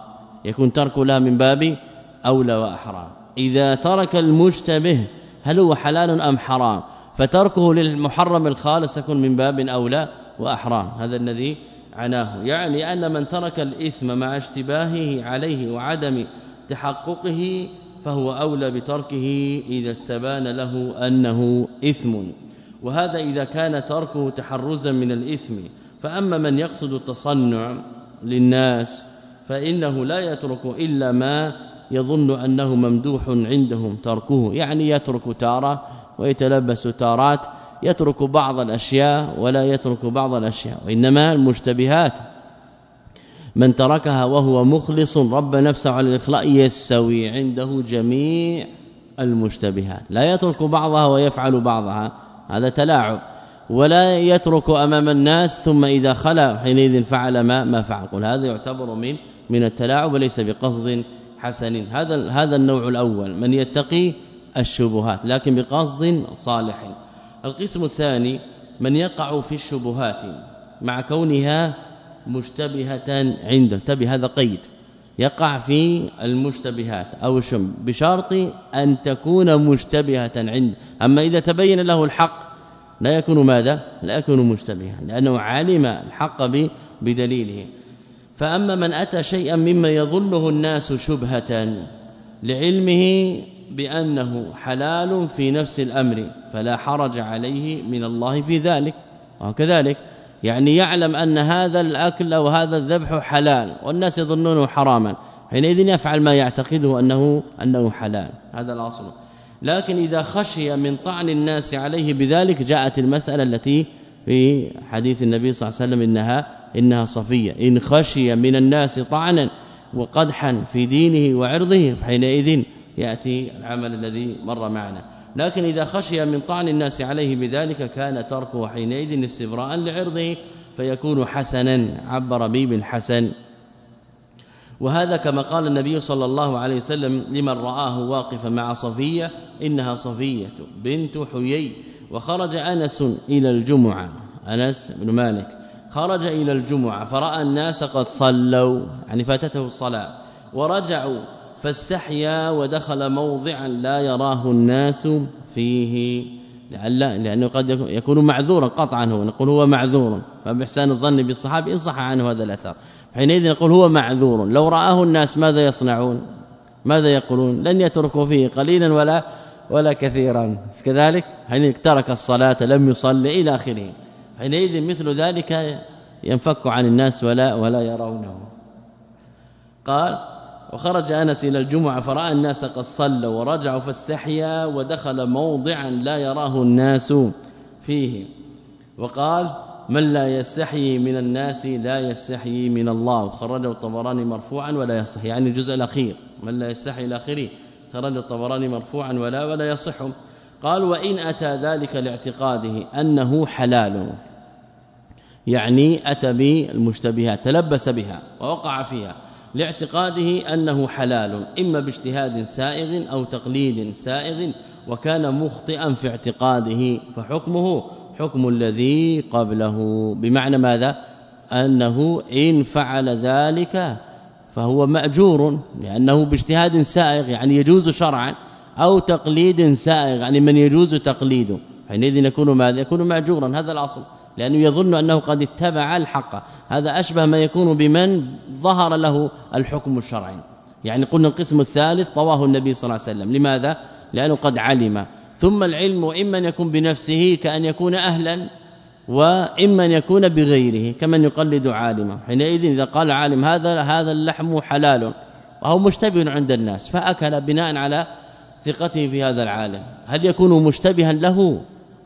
يكون ترك لها من باب أولى وأحرى. إذا ترك المشتبه هل هو حلال أم حرام؟ فتركه للمحرم الخالص يكون من باب أولى واحرام هذا الذي عناه. يعني أن من ترك الإثم مع اشتباهه عليه وعدم تحققه فهو أولى بتركه إذا استبان له أنه إثم. وهذا إذا كان تركه تحرزا من الإثم. فأما من يقصد التصنع للناس فإنه لا يترك إلا ما يظن أنه ممدوح عندهم تركه. يعني يترك تارة ويتلبس تارات يترك بعض الأشياء ولا يترك بعض الأشياء وإنما المشتبهات. من تركها وهو مخلص رب نفسه على الإخلاء يستوي عنده جميع المشتبهات. لا يترك بعضها ويفعل بعضها هذا تلاعب. ولا يترك أمام الناس ثم إذا خلا حينئذ فعل ما ما فعل. قل هذا يعتبر من من التلاعب وليس بقصد حسن. هذا هذا النوع الأول من يتقي الشبهات لكن بقصد صالح. القسم الثاني من يقع في الشبهات مع كونها مشتبهة عنده. انتبه هذا قيد. يقع في المشتبهات أو الشم بشرط أن تكون مشتبهة عنده. أما إذا تبين له الحق لا يكون ماذا؟ لا يكون مشتبها لأنه علم الحق بدليله. فأما من أتى شيئا مما يظنه الناس شبهة لعلمه بأنه حلال في نفس الأمر فلا حرج عليه من الله في ذلك. وكذلك يعني يعلم أن هذا الأكل أو هذا الذبح حلال والناس يظنونه حراما. حينئذ يفعل ما يعتقده أنه أنه حلال. هذا الأصل. لكن إذا خشي من طعن الناس عليه بذلك جاءت المسألة التي في حديث النبي صلى الله عليه وسلم إنها إنها صفية. إن خشي من الناس طعنا وقدحا في دينه وعرضه فحينئذ يأتي العمل الذي مر معنا. لكن إذا خشي من طعن الناس عليه بذلك كان تركه حينئذ استبراء لعرضه فيكون حسنا عبر به بالحسن وهذا كما قال النبي صلى الله عليه وسلم لمن رآه واقفا مع صفية إنها صفية بنت حيي. وخرج أنس إلى الجمعة. أنس بن مالك خرج إلى الجمعة فرأى الناس قد صلوا يعني فاتته الصلاة ورجعوا فاستحيا ودخل موضعا لا يراه الناس فيه. لعل لأنه قد يكون معذورا قطعا هو نقول هو معذور. فبإحسان الظن بالصحابه إن صح عنه هذا الأثر. حينئذ نقول هو معذور. لو رآه الناس ماذا يصنعون؟ ماذا يقولون؟ لن يتركوا فيه قليلا ولا ولا كثيرا. كذلك حين ترك الصلاة لم يصلي إلى آخره. حينئذ مثل ذلك ينفك عن الناس ولا ولا يرونه. قال وخرج أنس إلى الجمعة فرأى الناس قد صلوا ورجعوا فاستحيا ودخل موضعا لا يراه الناس فيه. وقال من لا يستحيي من الناس لا يستحيي من الله. خرجه الطبراني مرفوعا ولا يصح يعني الجزء الأخير. من لا يستحي الاخير خرج الطبراني مرفوعا ولا ولا يصح. قال وإن أتى ذلك لاعتقاده أنه حلال. يعني أتى بالمشتبهات تلبس بها ووقع فيها. لاعتقاده أنه حلال إما باجتهاد سائغ أو تقليد سائغ وكان مخطئا في اعتقاده فحكمه حكم الذي قبله. بمعنى ماذا؟ أنه إن فعل ذلك فهو مأجور لأنه باجتهاد سائغ يعني يجوز شرعا أو تقليد سائغ يعني من يجوز تقليده. حينئذ يكون ماذا؟ يكون ماجورا هذا الأصل. لأنه يظن أنه قد اتبع الحق. هذا أشبه ما يكون بمن ظهر له الحكم الشرعي. يعني قلنا القسم الثالث طواه النبي صلى الله عليه وسلم. لماذا؟ لأنه قد علم. ثم العلم إما يكون بنفسه كأن يكون أهلا وإما أن يكون بغيره كمن يقلد عالما حينئذ إذا قال عالم هذا هذا اللحم حلال وهو مشتبه عند الناس فأكل بناء على ثقته في هذا العالم. هل يكون مشتبها له؟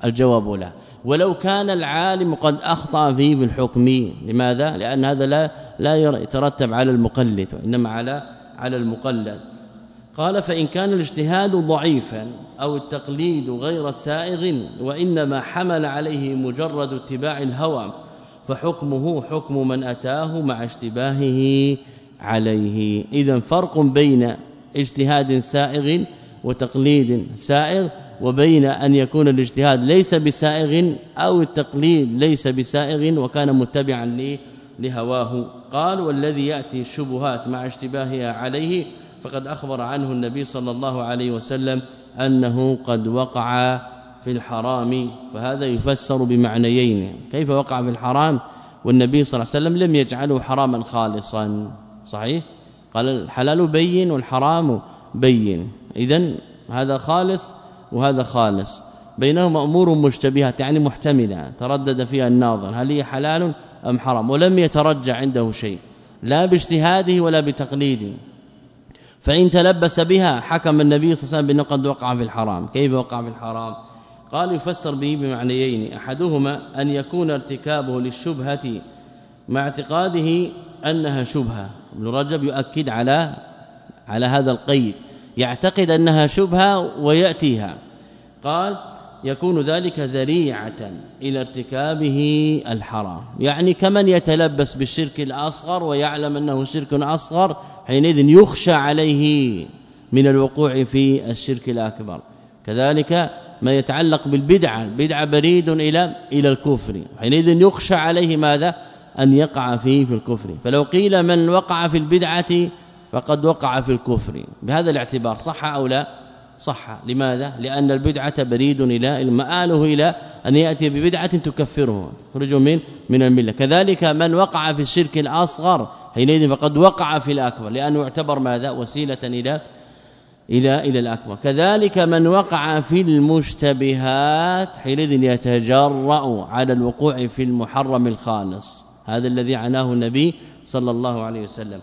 الجواب لا. ولو كان العالم قد أخطأ فيه بالحكم لماذا؟ لأن هذا لا لا يترتب على المقلد وإنما على على المقلد. قال فإن كان الاجتهاد ضعيفا أو التقليد غير سائغ وإنما حمل عليه مجرد اتباع الهوى فحكمه حكم من أتاه مع اشتباهه عليه. اذا فرق بين اجتهاد سائغ وتقليد سائغ وبين أن يكون الاجتهاد ليس بسائغ أو التقليد ليس بسائغ وكان متبعا لهواه. قال والذي يأتي الشبهات مع اشتباهها عليه فقد أخبر عنه النبي صلى الله عليه وسلم أنه قد وقع في الحرام. فهذا يفسر بمعنيين كيف وقع في الحرام؟ والنبي صلى الله عليه وسلم لم يجعله حراما خالصا. صحيح؟ قال الحلال بين والحرام بين. اذا هذا خالص وهذا خالص. بينهما أمور مشتبهه يعني محتملة. تردد فيها الناظر هل هي حلال أم حرام؟ ولم يترجع عنده شيء لا باجتهاده ولا بتقليده. فإن تلبس بها حكم النبي صلى الله عليه وسلم بانه قد وقع في الحرام. كيف وقع في الحرام؟ قال يفسر به بمعنيين. أحدهما أن يكون ارتكابه للشبهة مع اعتقاده أنها شبهة. ابن رجب يؤكد على على هذا القيد. يعتقد أنها شبهة ويأتيها. قال يكون ذلك ذريعة إلى ارتكابه الحرام. يعني كمن يتلبس بالشرك الأصغر ويعلم أنه شرك أصغر حينئذ يخشى عليه من الوقوع في الشرك الأكبر. كذلك ما يتعلق بالبدعة البدعه بريد إلى إلى الكفر. حينئذ يخشى عليه ماذا؟ أن يقع فيه في الكفر. فلو قيل من وقع في البدعة فقد وقع في الكفر. بهذا الاعتبار صح أو لا؟ صح. لماذا؟ لأن البدعة بريد إلى مآله إلى أن يأتي ببدعة تكفره. تخرجه من من الملة. كذلك من وقع في الشرك الأصغر حينئذ فقد وقع في الأكبر. لأنه يعتبر ماذا؟ وسيلة إلى إلى إلى الأكبر. كذلك من وقع في المشتبهات حينئذ يتجرأ على الوقوع في المحرم الخالص. هذا الذي عناه النبي صلى الله عليه وسلم.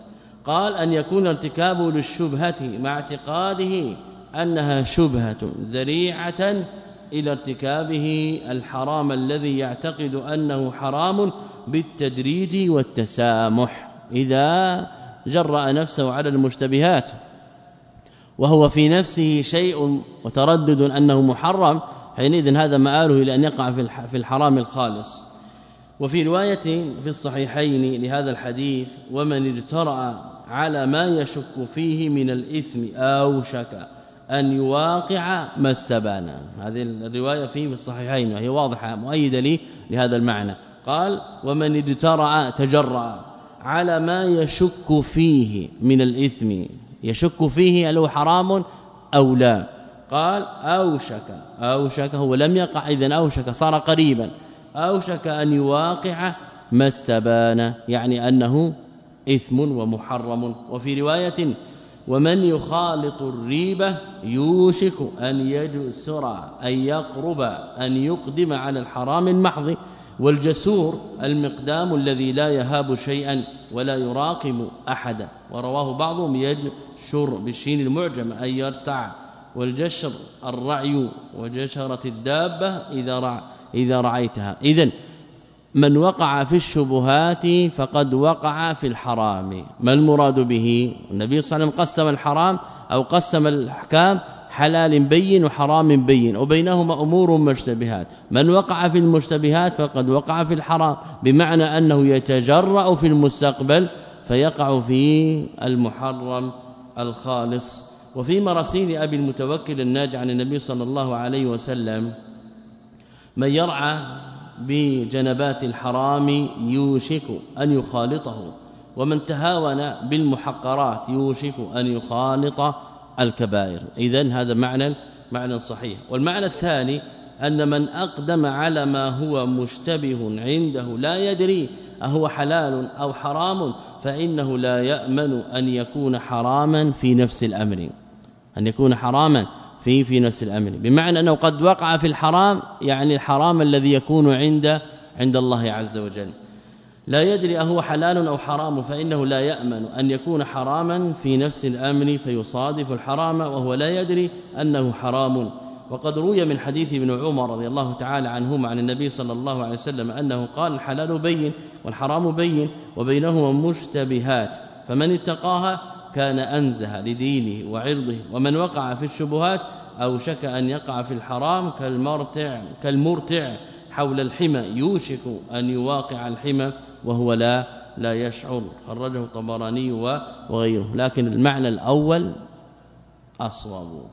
قال أن يكون ارتكابه للشبهة مع اعتقاده أنها شبهة ذريعة إلى ارتكابه الحرام الذي يعتقد أنه حرام بالتدريج والتسامح. إذا جرأ نفسه على المشتبهات وهو في نفسه شيء وتردد أنه محرم حينئذ هذا مآله إلى أن يقع في الحرام الخالص. وفي رواية في الصحيحين لهذا الحديث ومن اجترأ على ما يشك فيه من الإثم أو شك أن يواقع ما استبان هذه الرواية في الصحيحين وهي واضحة مؤيدة لي لهذا المعنى. قال ومن اجترأ تجرأ على ما يشك فيه من الإثم. يشك فيه هل حرام أو لا؟ قال اوشك اوشك هو لم يقع اذا اوشك صار قريبا. اوشك أن يواقع ما استبان. يعني أنه إثم ومحرم. وفي رواية ومن يخالط الريبة يوشك أن يجسر أن يقرب أن يقدم على الحرام المحض. والجسور المقدام الذي لا يهاب شيئا ولا يراقب احدا. ورواه بعضهم يجشر بالشين المعجم أن يرتع. والجشر الرعي وجشرة الدابة إذا رع إذا رعيتها. اذا من وقع في الشبهات فقد وقع في الحرام. ما المراد به؟ النبي صلى الله عليه وسلم قسم الحرام أو قسم الأحكام حلال بين وحرام بين وبينهما أمور مشتبهات. من وقع في المشتبهات فقد وقع في الحرام بمعنى أنه يتجرأ في المستقبل فيقع في المحرم الخالص. وفي مراسيل أبي المتوكل الناجع عن النبي صلى الله عليه وسلم من يرعى بجنبات الحرام يوشك أن يخالطه ومن تهاون بالمحقرات يوشك أن يخالط الكبائر. اذا هذا معنى معنى صحيح. والمعنى الثاني أن من أقدم على ما هو مشتبه عنده لا يدري أهو حلال أو حرام فإنه لا يأمن أن يكون حراما في نفس الأمر. أن يكون حراما في في نفس الأمر. بمعنى أنه قد وقع في الحرام يعني الحرام الذي يكون عند عند الله عز وجل. لا يدري أهو حلال أو حرام فإنه لا يأمن أن يكون حراما في نفس الأمر فيصادف الحرام وهو لا يدري أنه حرام. وقد روي من حديث ابن عمر رضي الله تعالى عنهما عن النبي صلى الله عليه وسلم أنه قال الحلال بين والحرام بين وبينهما مشتبهات. فمن اتقاها كان أنزه لدينه وعرضه ومن وقع في الشبهات أو شك أن يقع في الحرام كالمرتع كالمرتع حول الحمى يوشك أن يواقع الحمى وهو لا لا يشعر. خرجه الطبراني وغيره. لكن المعنى الأول أصوب.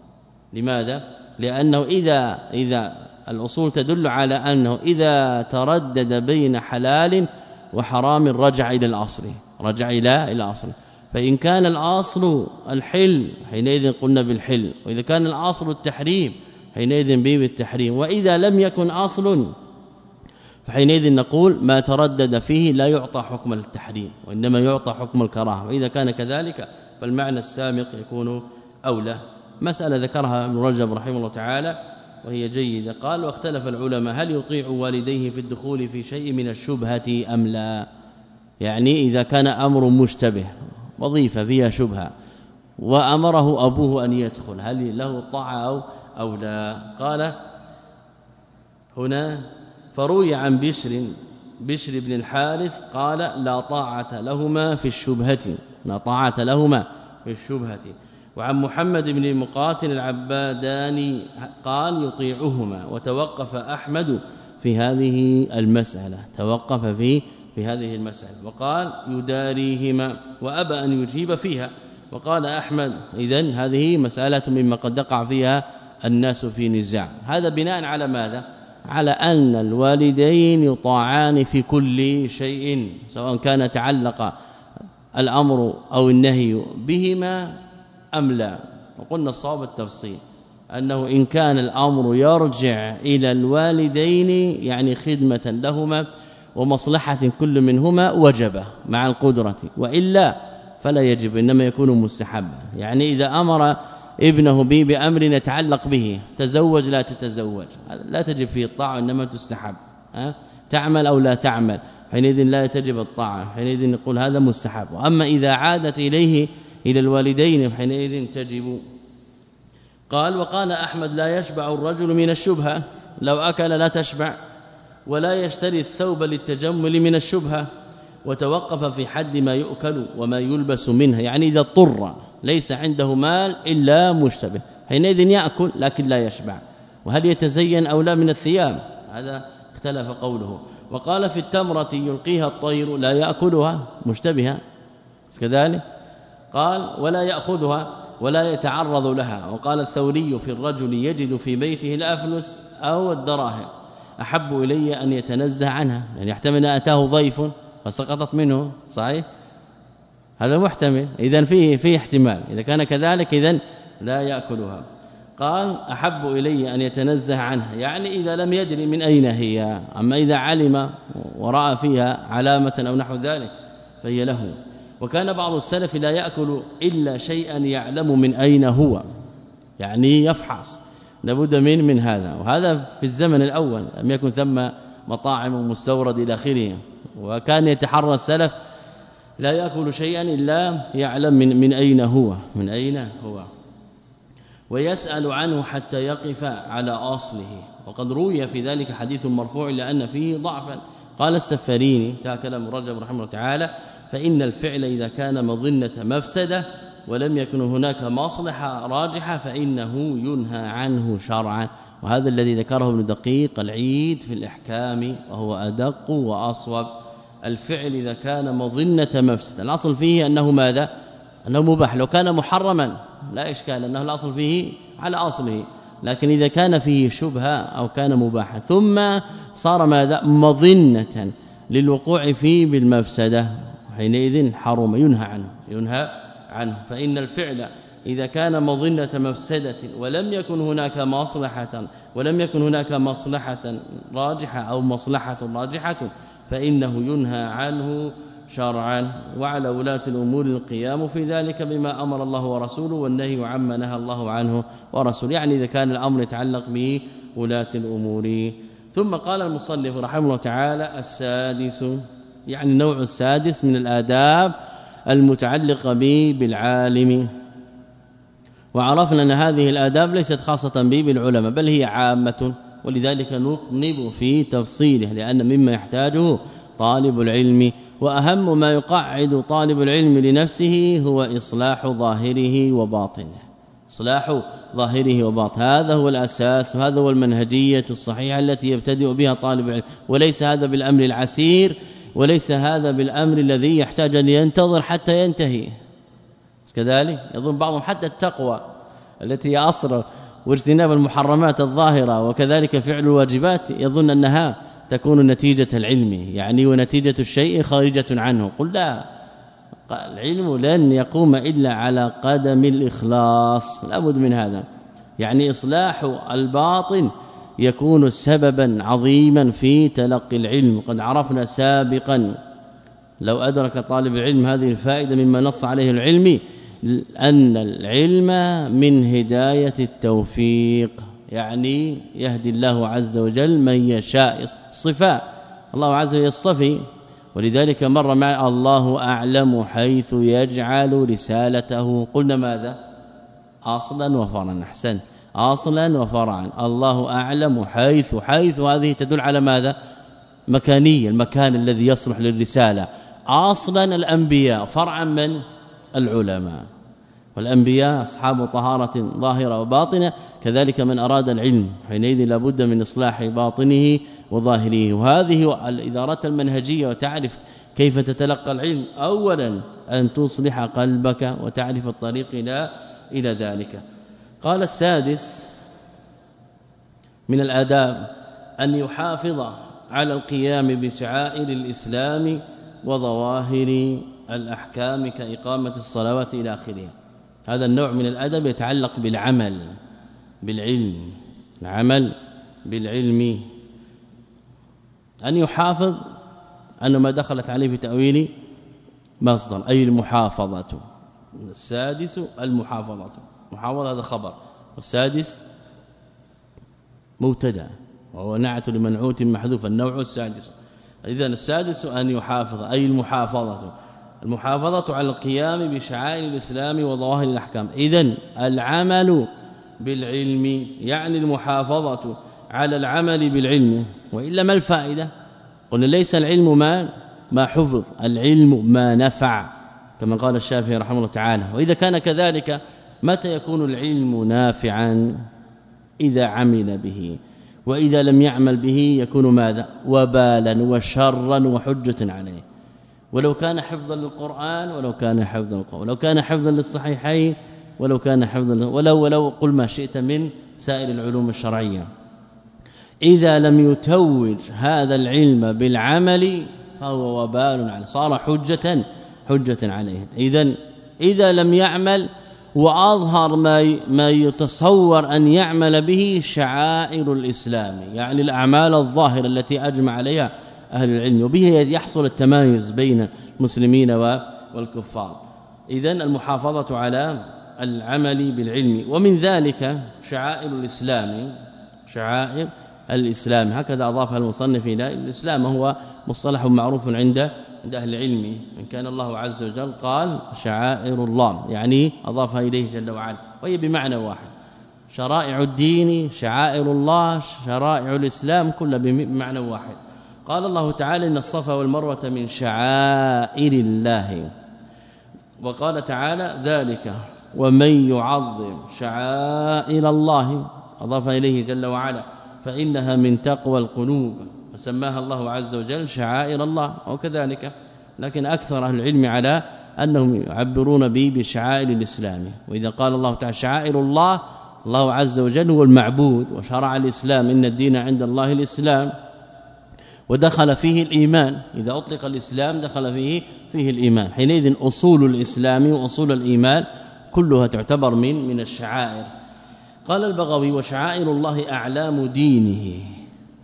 لماذا؟ لأنه إذا إذا الأصول تدل على أنه إذا تردد بين حلال وحرام رجع إلى الأصل رجع إلى الأصل. فإن كان الاصل الحل حينئذ قلنا بالحل وإذا كان الاصل التحريم حينئذ به بالتحريم. وإذا لم يكن اصل فحينئذ نقول ما تردد فيه لا يعطى حكم التحريم وإنما يعطى حكم الكراهة. وإذا كان كذلك فالمعنى السابق يكون أولى. مسألة ذكرها ابن رجب رحمه الله تعالى وهي جيدة. قال واختلف العلماء هل يطيع والديه في الدخول في شيء من الشبهة أم لا؟ يعني إذا كان أمر مشتبه. وظيفة فيها شبهة. وأمره أبوه أن يدخل. هل له طاعة أو أو لا؟ قال هنا فروي عن بشر بشر بن الحارث قال لا طاعة لهما في الشبهة. لا طاعة لهما في الشبهة. وعن محمد بن مقاتل العباداني قال يطيعهما. وتوقف أحمد في هذه المسألة. توقف في في هذه المسألة. وقال يداريهما وأبى أن يجيب فيها. وقال أحمد اذا هذه مسألة مما قد يقع فيها الناس في نزاع. هذا بناء على ماذا؟ على أن الوالدين يطاعان في كل شيء سواء كان تعلق الأمر أو النهي بهما أم لا. وقلنا الصواب التفصيل أنه إن كان الأمر يرجع إلى الوالدين يعني خدمة لهما ومصلحة كل منهما وجب مع القدرة وإلا فلا يجب إنما يكون مستحبا. يعني إذا أمر ابنه به بأمر يتعلق به تزوج لا تتزوج لا تجب فيه الطاعة إنما تستحب؟ تعمل أو لا تعمل حينئذ لا تجب الطاعة حينئذ نقول هذا مستحب. وأما إذا عادت إليه إلى الوالدين حينئذ تجب. قال وقال أحمد لا يشبع الرجل من الشبهة لو أكل لا تشبع. ولا يشتري الثوب للتجمل من الشبهة وتوقف في حد ما يؤكل وما يلبس منها يعني إذا اضطر ليس عنده مال إلا مشتبه حينئذ يأكل لكن لا يشبع. وهل يتزين أو لا من الثياب؟ هذا اختلف قوله. وقال في التمرة يلقيها الطير لا يأكلها مشتبهه كذلك قال ولا يأخذها ولا يتعرض لها. وقال الثوري في الرجل يجد في بيته الأفلس أو الدراهم. أحب إلي أن يتنزه عنها يعني يحتمل أن أتاه ضيف فسقطت منه صحيح؟ هذا محتمل. اذا فيه فيه احتمال. إذا كان كذلك اذا لا يأكلها. قال أحب إلي أن يتنزه عنها. يعني إذا لم يدري من أين هي. أما إذا علم ورأى فيها علامة أو نحو ذلك فهي له. وكان بعض السلف لا يأكل إلا شيئا يعلم من أين هو يعني يفحص. لابد من من هذا. وهذا في الزمن الأول لم يكن ثم مطاعم مستورد إلى آخره. وكان يتحرى السلف لا يأكل شيئا إلا يعلم من من أين هو من أين هو. ويسأل عنه حتى يقف على أصله. وقد روي في ذلك حديث مرفوع لأن فيه ضعفا. قال السفريني انتهى كلام رجب رحمه الله تعالى فإن الفعل إذا كان مظنة مفسدة ولم يكن هناك مصلحة راجحة فإنه ينهى عنه شرعا. وهذا الذي ذكره ابن دقيق العيد في الإحكام وهو أدق وأصوب. الفعل إذا كان مظنة مفسده الأصل فيه أنه ماذا؟ أنه مباح. لو كان محرما لا إشكال أنه الأصل فيه على أصله. لكن إذا كان فيه شبهة أو كان مباحا. ثم صار ماذا؟ مظنة للوقوع فيه بالمفسدة. حينئذ حرم ينهى عنه. ينهى عنه. فإن الفعل إذا كان مظنة مفسدة ولم يكن هناك مصلحة ولم يكن هناك مصلحة راجحة أو مصلحة راجحة فإنه ينهى عنه شرعا. وعلى ولاة الأمور القيام في ذلك بما أمر الله ورسوله والنهي عما نهى الله عنه ورسوله يعني إذا كان الأمر يتعلق به ولاة الأمور. ثم قال المصنف رحمه الله تعالى السادس يعني النوع السادس من الآداب المتعلقة به بالعالم. وعرفنا أن هذه الآداب ليست خاصة به بالعلماء بل هي عامة ولذلك نطنب في تفصيله لأن مما يحتاجه طالب العلم وأهم ما يقعد طالب العلم لنفسه هو إصلاح ظاهره وباطنه. إصلاح ظاهره وباطنه. هذا هو الأساس وهذا هو المنهجية الصحيحة التي يبتدئ بها طالب العلم وليس هذا بالأمر العسير وليس هذا بالأمر الذي يحتاج أن ينتظر حتى ينتهي. كذلك يظن بعضهم حتى التقوى التي أصل واجتناب المحرمات الظاهرة وكذلك فعل الواجبات يظن أنها تكون نتيجة العلم يعني ونتيجة الشيء خارجة عنه. قل لا العلم لن يقوم إلا على قدم الإخلاص لابد من هذا. يعني إصلاح الباطن يكون سببا عظيما في تلقي العلم. قد عرفنا سابقا لو أدرك طالب العلم هذه الفائدة مما نص عليه العلم أن العلم من هداية التوفيق يعني يهدي الله عز وجل من يشاء صفاء الله عز وجل يصفي ولذلك مر مع الله أعلم حيث يجعل رسالته. قلنا ماذا؟ أصلا وفرعا أحسن. أصلا وفرعا. الله أعلم حيث حيث هذه تدل على ماذا؟ مكانيا المكان الذي يصلح للرسالة. أصلا الأنبياء. فرعا من؟ العلماء. والأنبياء أصحاب طهارة ظاهرة وباطنة. كذلك من أراد العلم. حينئذ لابد من إصلاح باطنه وظاهره. وهذه الإدارة المنهجية. وتعرف كيف تتلقى العلم. اولا أن تصلح قلبك وتعرف الطريق إلى إلى ذلك. قال السادس من الآداب أن يحافظ على القيام بشعائر الإسلام وظواهر الأحكام كإقامة الصلوات إلى آخره. هذا النوع من الأدب يتعلق بالعمل بالعلم العمل بالعلم. أن يحافظ أن ما دخلت عليه في تأويل مصدر أي المحافظة. السادس المحافظة. محافظه هذا خبر. والسادس مبتدا وهو نعت لمنعوت محذوف النوع السادس. اذا السادس أن يحافظ أي المحافظة. المحافظة على القيام بشعائر الإسلام وظواهر الأحكام. اذا العمل بالعلم يعني المحافظة على العمل بالعلم. وإلا ما الفائدة؟ قلنا ليس العلم ما ما حفظ العلم ما نفع كما قال الشافعي رحمه الله تعالى. وإذا كان كذلك متى يكون العلم نافعا إذا عمل به؟ وإذا لم يعمل به يكون ماذا؟ وبالا وشرا وحجة عليه. ولو كان حفظا للقرآن ولو كان حفظا للقرآن ولو كان حفظا للصحيحين ولو كان حفظا ولو ولو قل ما شئت من سائر العلوم الشرعية. إذا لم يتوج هذا العلم بالعمل فهو وبال عليه صار حجة حجة عليه. اذا إذا لم يعمل وأظهر ما ما يتصور أن يعمل به شعائر الإسلام يعني الأعمال الظاهرة التي أجمع عليها أهل العلم وبه يحصل التمايز بين المسلمين والكفار. اذا المحافظة على العمل بالعلم ومن ذلك شعائر الإسلام شعائر الإسلام. هكذا اضافها المصنف إلى الإسلام هو مصطلح معروف عند عند أهل العلم. ان كان الله عز وجل قال شعائر الله يعني أضافها إليه جل وعلا. وهي بمعنى واحد. شرائع الدين شعائر الله شرائع الإسلام كلها بمعنى واحد. قال الله تعالى إن الصفا والمروة من شعائر الله. وقال تعالى ذلك ومن يعظم شعائر الله اضاف إليه جل وعلا فإنها من تقوى القلوب. وسماها الله عز وجل شعائر الله وكذلك. لكن أكثر أهل العلم على أنهم يعبرون به بشعائر الإسلام. وإذا قال الله تعالى شعائر الله الله عز وجل هو المعبود وشرع الإسلام إن الدين عند الله الإسلام. ودخل فيه الإيمان. إذا أطلق الإسلام دخل فيه فيه الإيمان. حينئذ أصول الإسلام وأصول الإيمان كلها تعتبر من من الشعائر. قال البغوي وشعائر الله أعلام دينه.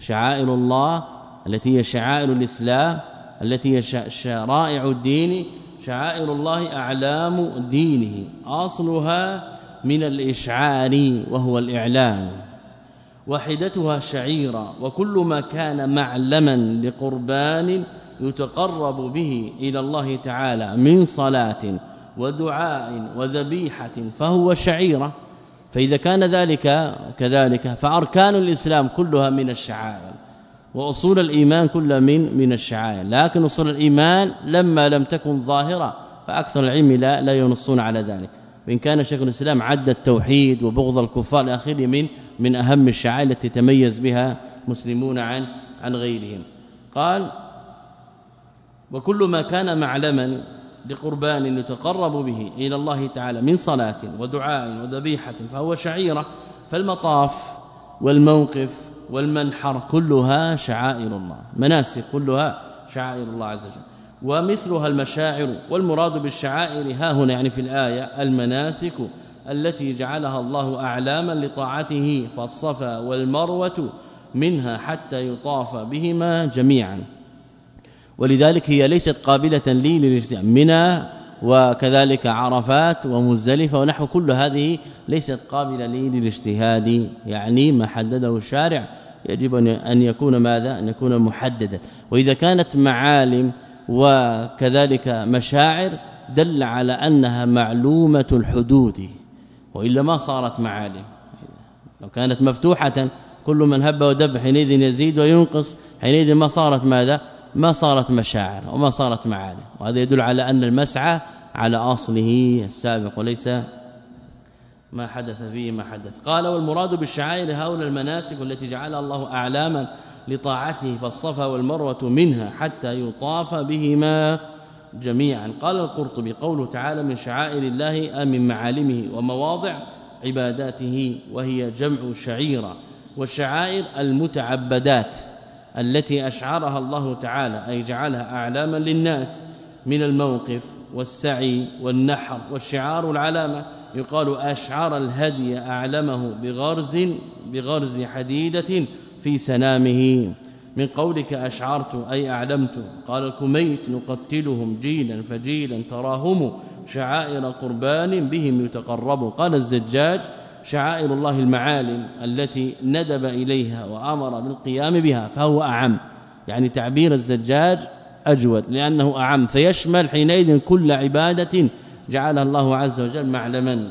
شعائر الله التي هي شعائر الإسلام التي هي شرائع الدين شعائر الله أعلام دينه. أصلها من الإشعار وهو الإعلان وحدتها شعيرة وكل ما كان معلما لقربان يتقرب به إلى الله تعالى من صلاة ودعاء وذبيحة فهو شعيرة. فإذا كان ذلك كذلك فأركان الإسلام كلها من الشعائر وأصول الإيمان كلها من من الشعائر. لكن أصول الإيمان لما لم تكن ظاهرة فأكثر العلم لا لا ينصون على ذلك. وإن كان شيخ الإسلام عد التوحيد وبغض الكفار الاخير من من أهم الشعائر التي تميز بها مسلمون عن عن غيرهم. قال وكل ما كان معلما بقربان يتقرب به إلى الله تعالى من صلاة ودعاء وذبيحة فهو شعيرة فالمطاف والموقف والمنحر كلها شعائر الله مناسك كلها شعائر الله عز وجل. ومثلها المشاعر والمراد بالشعائر ها هنا يعني في الآية المناسك التي جعلها الله أعلاما لطاعته فالصفا والمروة منها حتى يطاف بهما جميعا. ولذلك هي ليست قابلة لي للاجتماع. منى وكذلك عرفات ومزدلفة ونحو كل هذه ليست قابلة لي للاجتهاد. يعني ما حدده الشارع يجب أن يكون ماذا؟ أن يكون محددا. وإذا كانت معالم وكذلك مشاعر دل على أنها معلومة الحدود. وإلا ما صارت معالم. لو كانت مفتوحة كل من هب ودب حينئذ يزيد وينقص. حينئذ ما صارت ماذا؟ ما صارت مشاعر وما صارت معالم وهذا يدل على أن المسعى على أصله السابق وليس ما حدث فيه ما حدث. قال والمراد بالشعائر هؤلاء المناسك التي جعلها الله أعلاما لطاعته فالصفا والمروة منها حتى يطاف بهما جميعا. قال القرطبي قوله تعالى من شعائر الله من معالمه ومواضع عباداته وهي جمع شعيرة والشعائر المتعبدات. التي أشعرها الله تعالى أي جعلها أعلاما للناس من الموقف والسعي والنحر والشعار العلامة يقال أشعر الهدي أعلمه بغرز بغرز حديدة في سنامه. من قولك أشعرت أي أعلمت. قال الكميت نقتلهم جيلا فجيلا تراهم شعائر قربان بهم يتقرب. قال الزجاج شعائر الله المعالم التي ندب إليها وأمر بالقيام بها فهو أعم. يعني تعبير الزجاج أجود لأنه أعم. فيشمل حينئذ كل عبادة جعلها الله عز وجل معلما.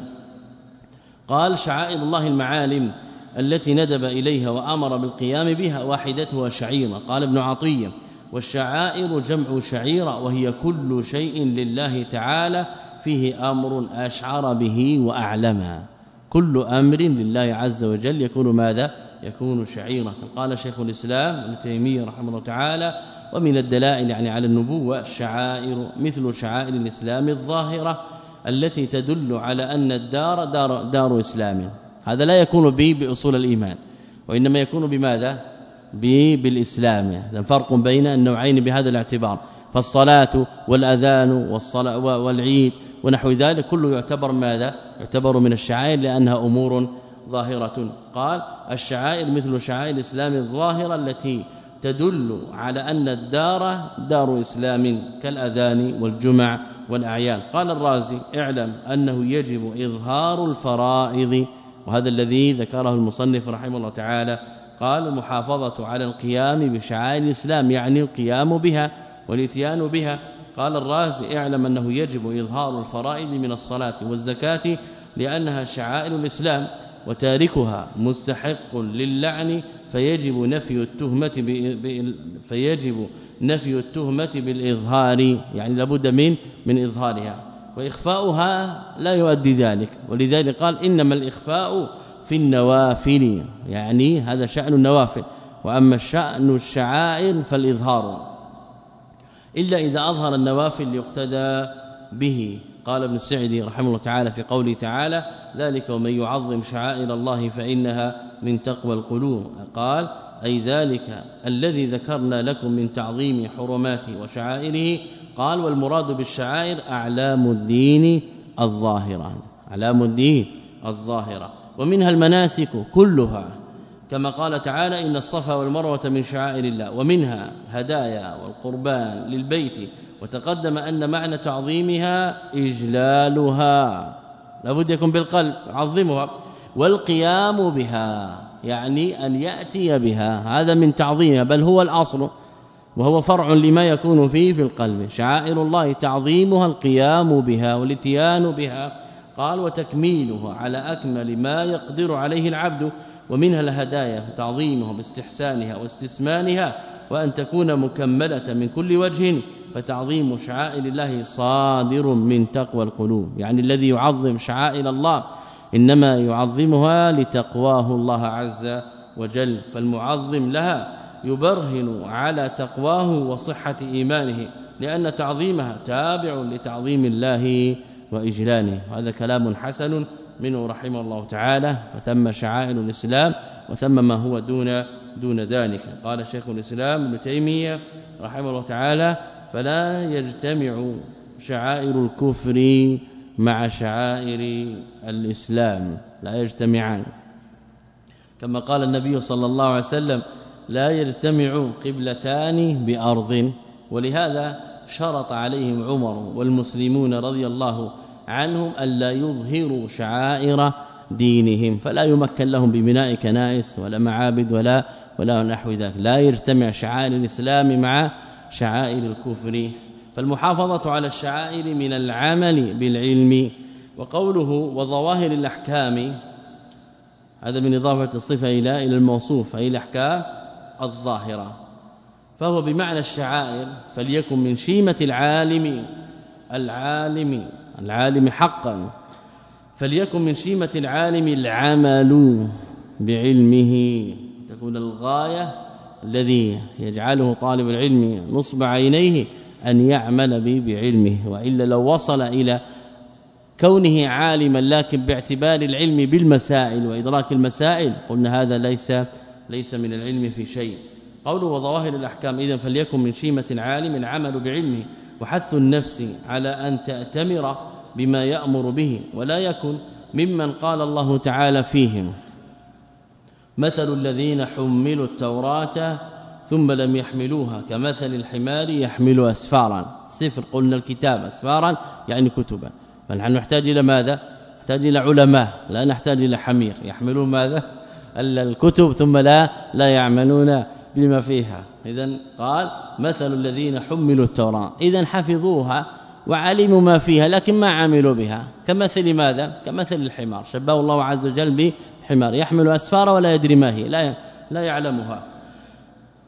قال شعائر الله المعالم التي ندب إليها وأمر بالقيام بها واحدتها شعيره قال ابن عطية والشعائر جمع شعيرة وهي كل شيء لله تعالى فيه أمر أشعر به واعلمها كل أمر لله عز وجل يكون ماذا؟ يكون شعيرة. قال شيخ الإسلام ابن تيمية رحمه الله تعالى ومن الدلائل يعني على النبوة الشعائر مثل شعائر الإسلام الظاهرة التي تدل على أن الدار دار, دار إسلام. هذا لا يكون به بأصول الإيمان وإنما يكون بماذا؟ به بالإسلام. هذا فرق بين النوعين بهذا الاعتبار. فالصلاة والأذان والصلاة والعيد ونحو ذلك كله يعتبر ماذا؟ يعتبر من الشعائر لأنها أمور ظاهرة. قال الشعائر مثل شعائر الإسلام الظاهرة التي تدل على أن الدار دار إسلام كالأذان والجمع والاعياد قال الرازي اعلم أنه يجب إظهار الفرائض وهذا الذي ذكره المصنف رحمه الله تعالى. قال المحافظة على القيام بشعائر الإسلام يعني القيام بها والإتيان بها. قال الرازي اعلم أنه يجب إظهار الفرائض من الصلاة والزكاة لأنها شعائر الإسلام وتاركها مستحق للعن فيجب نفي التهمة فيجب نفي التهمة بالإظهار يعني لابد من من إظهارها. وإخفاؤها لا يؤدي ذلك ولذلك قال إنما الإخفاء في النوافل يعني هذا شأن النوافل وأما الشأن الشعائر فالإظهار. إلا إذا أظهر النوافل يقتدى به. قال ابن السعدي رحمه الله تعالى في قوله تعالى ذلك ومن يعظم شعائر الله فإنها من تقوى القلوب قال أي ذلك الذي ذكرنا لكم من تعظيم حرماته وشعائره قال والمراد بالشعائر أعلام الدين الظاهرة أعلام الدين الظاهرة. ومنها المناسك كلها. كما قال تعالى إن الصفا والمروة من شعائر الله ومنها هدايا والقربان للبيت وتقدم أن معنى تعظيمها إجلالها. لابد يكون بالقلب عظمها. والقيام بها يعني أن يأتي بها. هذا من تعظيمها بل هو الأصل وهو فرع لما يكون فيه في القلب. شعائر الله تعظيمها القيام بها والاتيان بها. قال وتكميلها على أكمل ما يقدر عليه العبد ومنها الهدايا تعظيمها باستحسانها واستثمانها وأن تكون مكملة من كل وجه فتعظيم شعائر الله صادر من تقوى القلوب. يعني الذي يعظم شعائر الله إنما يعظمها لتقواه الله عز وجل. فالمعظم لها يبرهن على تقواه وصحة إيمانه لأن تعظيمها تابع لتعظيم الله واجلاله هذا كلام حسن منه رحمه الله تعالى وثم شعائر الإسلام وثم ما هو دون دون ذلك. قال شيخ الإسلام ابن تيمية رحمه الله تعالى فلا يجتمع شعائر الكفر مع شعائر الإسلام لا يجتمعان. كما قال النبي صلى الله عليه وسلم لا يجتمع قبلتان بأرض. ولهذا شرط عليهم عمر والمسلمون رضي الله عنهم الا يظهروا شعائر دينهم فلا يمكن لهم ببناء كنائس ولا معابد ولا ولا نحو ذلك. لا يجتمع شعائر الإسلام مع شعائر الكفر. فالمحافظة على الشعائر من العمل بالعلم. وقوله وظواهر الأحكام هذا من إضافة الصفة إلى إلى الموصوف أي الأحكام الظاهرة. فهو بمعنى الشعائر فليكن من شيمة العالم العالم. العالم حقا فليكن من شيمة العالم العمل بعلمه. تكون الغاية الذي يجعله طالب العلم نصب عينيه أن يعمل به بعلمه. وإلا لو وصل إلى كونه عالما لكن باعتبار العلم بالمسائل وإدراك المسائل قلنا هذا ليس ليس من العلم في شيء. قوله وظواهر الأحكام اذا فليكن من شيمة العالم العمل بعلمه. وحث النفس على أن تأتمر بما يأمر به ولا يكن ممن قال الله تعالى فيهم. مثل الذين حملوا التوراة ثم لم يحملوها كمثل الحمار يحمل اسفارا. سفر قلنا الكتاب اسفارا يعني كتبا. فنحن نحتاج إلى ماذا؟ نحتاج إلى علماء لا نحتاج إلى حمير. يحملون ماذا؟ الكتب ثم لا لا يعملون بما فيها. اذا قال مثل الذين حملوا التوراة. اذا حفظوها وعلموا ما فيها لكن ما عملوا بها. كمثل ماذا؟ كمثل الحمار. شبه الله عز وجل بحمار. يحمل اسفار ولا يدري ما هي. لا لا يعلمها.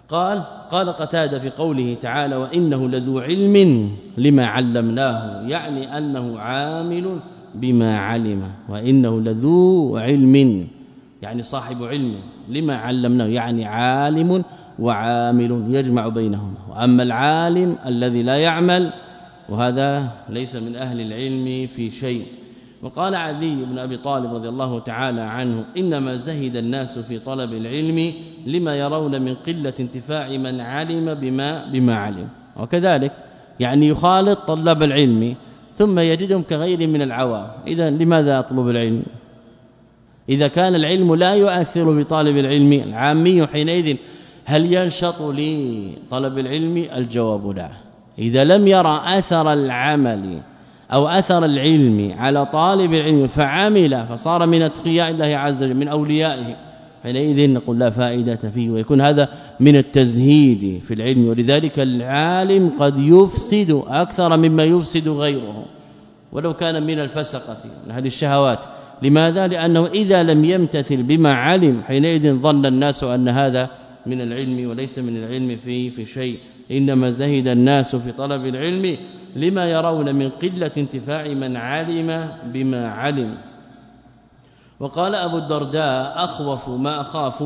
قال قال قتادة في قوله تعالى وإنه لذو علم لما علمناه. يعني أنه عامل بما علم. وإنه لذو علم يعني صاحب علم لما علمناه يعني عالم وعامل يجمع بينهما. وأما العالم الذي لا يعمل وهذا ليس من أهل العلم في شيء. وقال علي بن أبي طالب رضي الله تعالى عنه إنما زهد الناس في طلب العلم لما يرون من قلة انتفاع من علم بما بما علم. وكذلك يعني يخالط طلاب العلم ثم يجدهم كغير من العوام. اذا لماذا أطلب العلم؟ إذا كان العلم لا يؤثر بطالب العلم العامي حينئذ هل ينشط لطلب العلم؟ الجواب لا. إذا لم يرى أثر العمل أو أثر العلم على طالب العلم فعمل فصار من أتقياء الله عز وجل من أوليائه حينئذ نقول لا فائدة فيه ويكون هذا من التزهيد في العلم. ولذلك العالم قد يفسد أكثر مما يفسد غيره. ولو كان من الفسقة من هذه الشهوات. لماذا؟ لأنه إذا لم يمتثل بما علم حينئذ ظن الناس أن هذا من العلم وليس من العلم في في شيء. إنما زهد الناس في طلب العلم لما يرون من قلة انتفاع من علم بما علم. وقال أبو الدرداء أخوف ما أخاف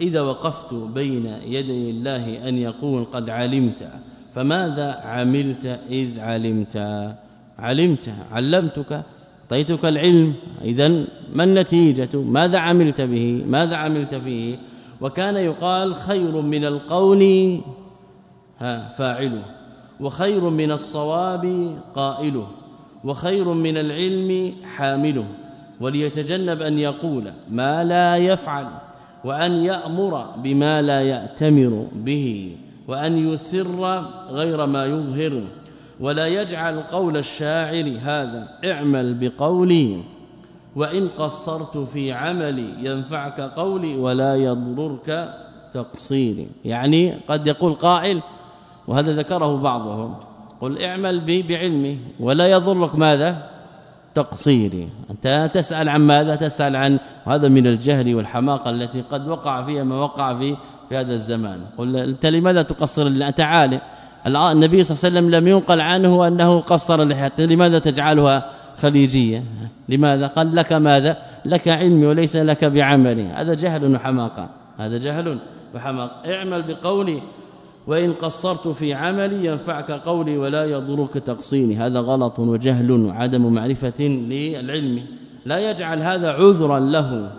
إذا وقفت بين يدي الله أن يقول قد علمت فماذا عملت إذ علمت؟ علمت علمتك؟ أعطيتك العلم. اذا ما النتيجة؟ ماذا عملت به؟ ماذا عملت فيه؟ وكان يقال خير من القول فاعله. وخير من الصواب قائله. وخير من العلم حامله. وليتجنب أن يقول ما لا يفعل وأن يأمر بما لا يأتمر به وأن يسر غير ما يظهر. ولا يجعل قول الشاعر هذا اعمل بقولي. وإن قصرت في عملي ينفعك قولي ولا يضررك تقصيري. يعني قد يقول قائل وهذا ذكره بعضهم قل اعمل بعلمي ولا يضرك ماذا؟ تقصيري. أنت تسأل عن ماذا؟ تسأل عن هذا من الجهل والحماقة التي قد وقع فيها ما وقع في في هذا الزمان. قل أنت لماذا تقصر؟ أنت عالم. النبي صلى الله عليه وسلم لم ينقل عنه أنه قصر اللحيه لماذا تجعلها خليجية؟ لماذا؟ قال لك ماذا؟ لك علمي وليس لك بعملي هذا جهل وحماقة. هذا جهل وحماقة. اعمل بقولي وإن قصرت في عملي ينفعك قولي ولا يضرك تقصيني هذا غلط وجهل وعدم معرفة للعلم. لا يجعل هذا عذرا له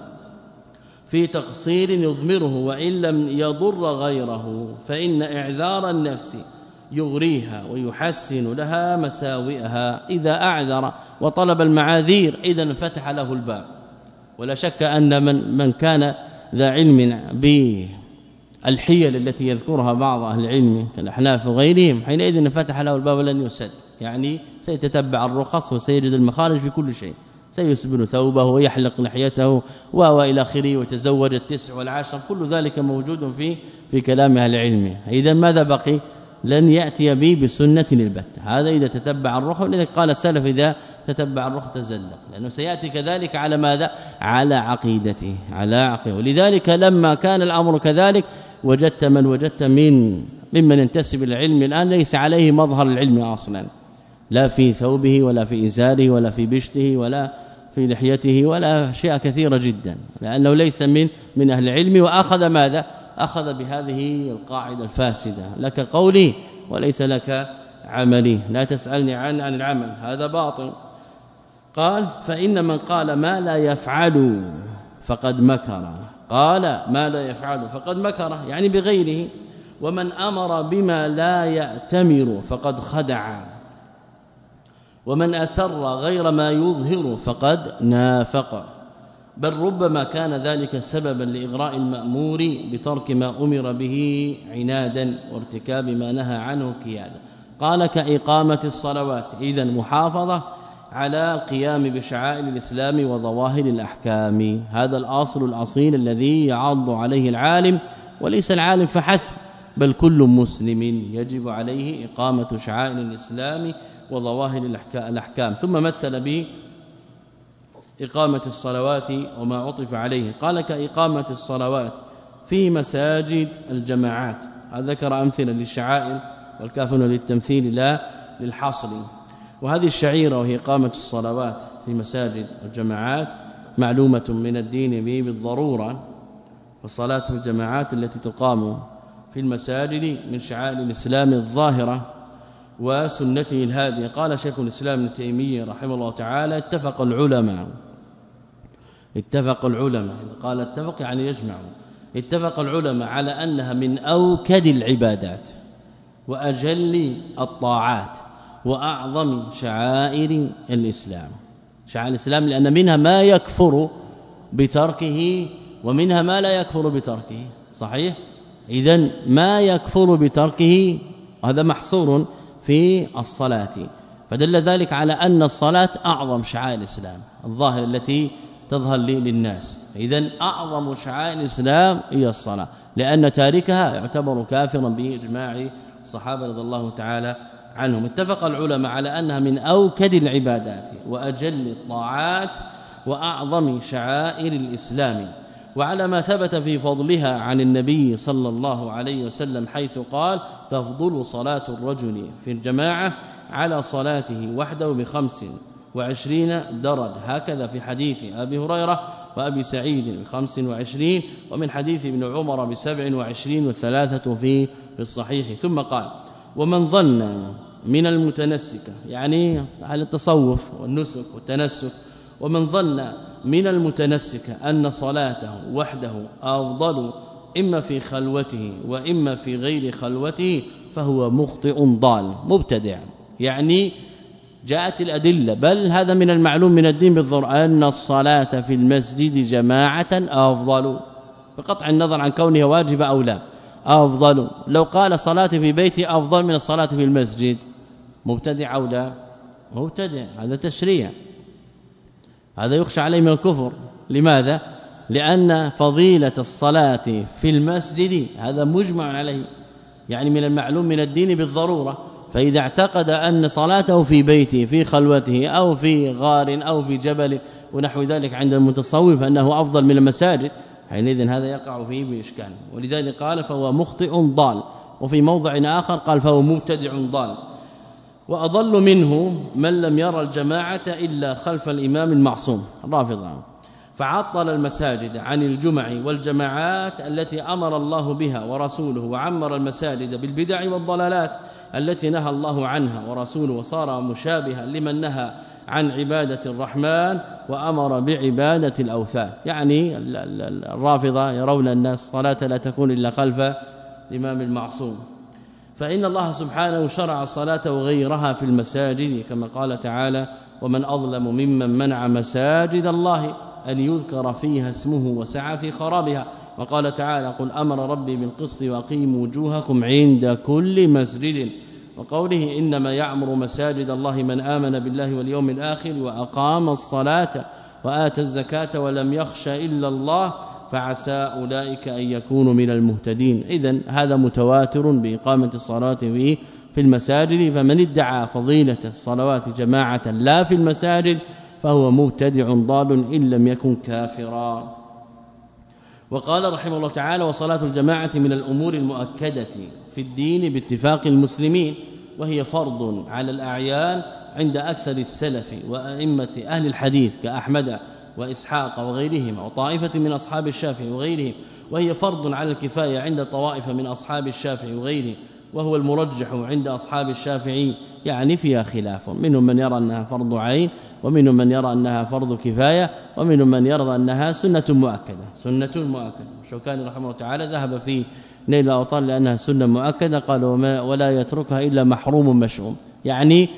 في تقصير يضمره وإن لم يضر غيره. فإن إعذار النفس يغريها ويحسن لها مساوئها. إذا أعذر وطلب المعاذير اذا فتح له الباب. ولا شك أن من من كان ذا علم به الحيل التي يذكرها بعض أهل العلم كالاحناف وغيرهم حينئذ فتح له الباب لن يسد. يعني سيتتبع الرخص وسيجد المخارج في كل شيء. سيسبل ثوبه ويحلق لحيته والى آخره وتزوج التسع والعشر. كل ذلك موجود في في كلام أهل العلم. اذا ماذا بقي؟ لن يأتي به بسنة البت. هذا إذا تتبع الرخص لذلك قال السلف إذا تتبع الرخص تزلق لأنه سيأتي كذلك على ماذا؟ على عقيدته على عقيدته. ولذلك لما كان الأمر كذلك وجدت من وجدت من ممن ينتسب العلم الآن ليس عليه مظهر العلم أصلا. لا في ثوبه ولا في ازاره ولا في بشته ولا في لحيته ولا اشياء كثيرة جدا. لأنه ليس من من أهل العلم وأخذ ماذا؟ أخذ بهذه القاعدة الفاسدة. لك قولي وليس لك عملي. لا تسألني عن عن العمل. هذا باطل. قال فإن من قال ما لا يفعل فقد مكر. قال ما لا يفعل فقد مكر. يعني بغيره. ومن أمر بما لا يأتمر فقد خدع. ومن أسر غير ما يظهر فقد نافق. بل ربما كان ذلك سببا لإغراء المأمور بترك ما أمر به عنادا وارتكاب ما نهى عنه كيادا قال كإقامة الصلوات اذا محافظة على القيام بشعائر الإسلام وظواهر الأحكام. هذا الأصل الأصيل الذي يعض عليه العالم وليس العالم فحسب بل كل مسلم يجب عليه إقامة شعائر الإسلام وظواهر الأحكام. ثم مثل به إقامة الصلوات وما عطف عليه. قال كإقامة الصلوات في مساجد الجماعات. ذكر أمثلة للشعائر والكاف للتمثيل لا للحصر. وهذه الشعيرة وهي إقامة الصلوات في مساجد الجماعات معلومة من الدين به بالضرورة والصلاة في الجماعات التي تقام في المساجد من شعائر الإسلام الظاهرة وسنته الهادية. قال شيخ الإسلام ابن تيمية رحمه الله تعالى اتفق العلماء اتفق العلماء. قال اتفق يعني يجمع اتفق العلماء على أنها من أوكد العبادات وأجل الطاعات وأعظم شعائر الإسلام. شعائر الإسلام لأن منها ما يكفر بتركه ومنها ما لا يكفر بتركه. صحيح؟ اذا ما يكفر بتركه هذا محصور في الصلاة. فدل ذلك على أن الصلاة أعظم شعائر الإسلام. الظاهر التي تظهر لي للناس. اذا أعظم شعائر الإسلام هي الصلاة لأن تاركها يعتبر كافرا بإجماع الصحابة رضي الله تعالى عنهم. اتفق العلماء على أنها من أوكد العبادات وأجل الطاعات وأعظم شعائر الإسلام. وعلى ما ثبت في فضلها عن النبي صلى الله عليه وسلم حيث قال تفضل صلاة الرجل في الجماعة على صلاته وحده بخمس وعشرين درج. هكذا في حديث أبي هريرة وأبي سعيد بخمس وعشرين ومن حديث ابن عمر بسبع وعشرين والثلاثة في الصحيح. ثم قال ومن ظن من المتنسك يعني على التصوف والنسك والتنسك ومن ظن من المتنسك أن صلاته وحده أفضل إما في خلوته وإما في غير خلوته فهو مخطئ ضال. مبتدع. يعني جاءت الأدلة. بل هذا من المعلوم من الدين بالضر أن الصلاة في المسجد جماعة أفضل. بقطع النظر عن كونها واجبه أو لا. أفضل. لو قال صلاتي في بيتي أفضل من الصلاة في المسجد. مبتدع أو لا؟ مبتدع. هذا تشريع. هذا يخشى عليه من الكفر. لماذا؟ لأن فضيلة الصلاة في المسجد هذا مجمع عليه. يعني من المعلوم من الدين بالضرورة. فإذا اعتقد أن صلاته في بيته في خلوته أو في غار أو في جبل ونحو ذلك عند المتصوف أنه أفضل من المساجد حينئذ هذا يقع فيه بإشكال. ولذلك قال فهو مخطئ ضال. وفي موضع آخر قال فهو مبتدع ضال. وأضل منه من لم يرى الجماعة إلا خلف الإمام المعصوم رافضا. فعطل المساجد عن الجمع والجماعات التي أمر الله بها ورسوله وعمر المساجد بالبدع والضلالات التي نهى الله عنها ورسوله وصار مشابها لمن نهى عن عبادة الرحمن وأمر بعبادة الأوثان. يعني الرافضة يرون الناس صلاة لا تكون إلا خلف الإمام المعصوم. فإن الله سبحانه شرع الصلاة وغيرها في المساجد كما قال تعالى ومن أظلم ممن منع مساجد الله أن يذكر فيها اسمه وسعى في خرابها وقال تعالى قل أمر ربي بالقسط وأقيموا وجوهكم عند كل مسجد وقوله إنما يعمر مساجد الله من آمن بالله واليوم الآخر وأقام الصلاة وآتى الزكاة ولم يخش إلا الله فعسى أولئك أن يكونوا من المهتدين. اذا هذا متواتر بإقامة الصلاة في في المساجد فمن ادعى فضيلة الصلوات جماعة لا في المساجد فهو مبتدع ضال إن لم يكن كافرا. وقال رحمه الله تعالى وصلاة الجماعة من الأمور المؤكدة في الدين باتفاق المسلمين وهي فرض على الأعيان عند أكثر السلف وأئمة أهل الحديث كأحمد وإسحاق وغيرهما وطائفة من أصحاب الشافعي وغيرهم وهي فرض على الكفاية عند طوائف من أصحاب الشافعي وغيره وهو المرجح عند أصحاب الشافعي يعني فيها خلاف. منهم من يرى أنها فرض عين ومنهم من يرى أنها فرض كفاية ومنهم من يرى أنها سنة مؤكدة. سنة مؤكدة. شوكاني رحمه الله تعالى ذهب في نيل الأوطان لأنها سنة مؤكدة قالوا ولا يتركها إلا محروم مشؤوم. يعني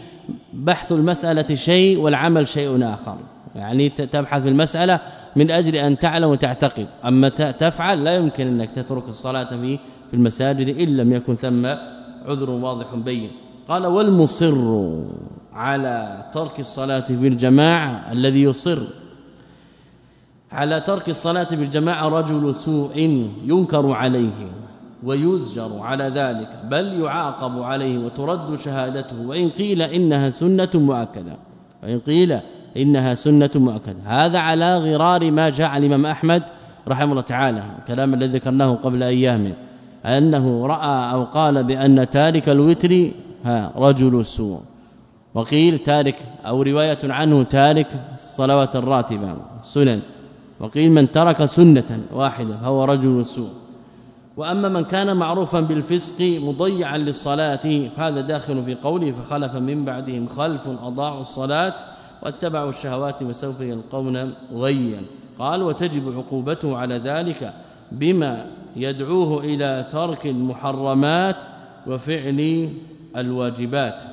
بحث المسألة شيء والعمل شيء آخر. يعني تبحث في المسألة من أجل أن تعلم وتعتقد. أما تفعل لا يمكن أنك تترك الصلاة في المساجد إن لم يكن ثم عذر واضح بين. قال والمصر على ترك الصلاة في الجماعة الذي يصر. على ترك الصلاة بالجماعه رجل سوء ينكر عليه ويزجر على ذلك بل يعاقب عليه وترد شهادته وإن قيل إنها سنة مؤكدة وإن قيل إنها سنة مؤكدة. هذا على غرار ما جاء عن الإمام أحمد رحمه الله تعالى كلام الذي ذكرناه قبل أيام أنه رأى أو قال بأن تارك الوتر ها رجل سوء. وقيل تارك أو رواية عنه تارك الصلوات الراتبة سنن. وقيل من ترك سنة واحدة فهو رجل سوء. وأما من كان معروفا بالفسق مضيعا للصلاة فهذا داخل في قوله فخلف من بعدهم خلف أضاعوا الصلاة واتبعوا الشهوات وسوف يلقون غيا. قال وتجب عقوبته على ذلك بما يدعوه إلى ترك المحرمات وفعل الواجبات.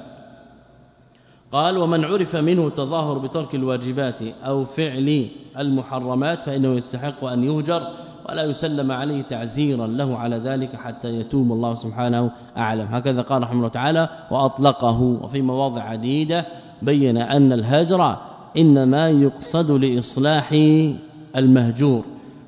قال ومن عرف منه تظاهر بترك الواجبات أو فعل المحرمات فإنه يستحق أن يهجر ولا يسلم عليه تعزيرا له على ذلك حتى يتوب الله سبحانه أعلم. هكذا قال رحمه الله تعالى وأطلقه. وفي مواضع عديدة بين أن الهجر إنما يقصد لإصلاح المهجور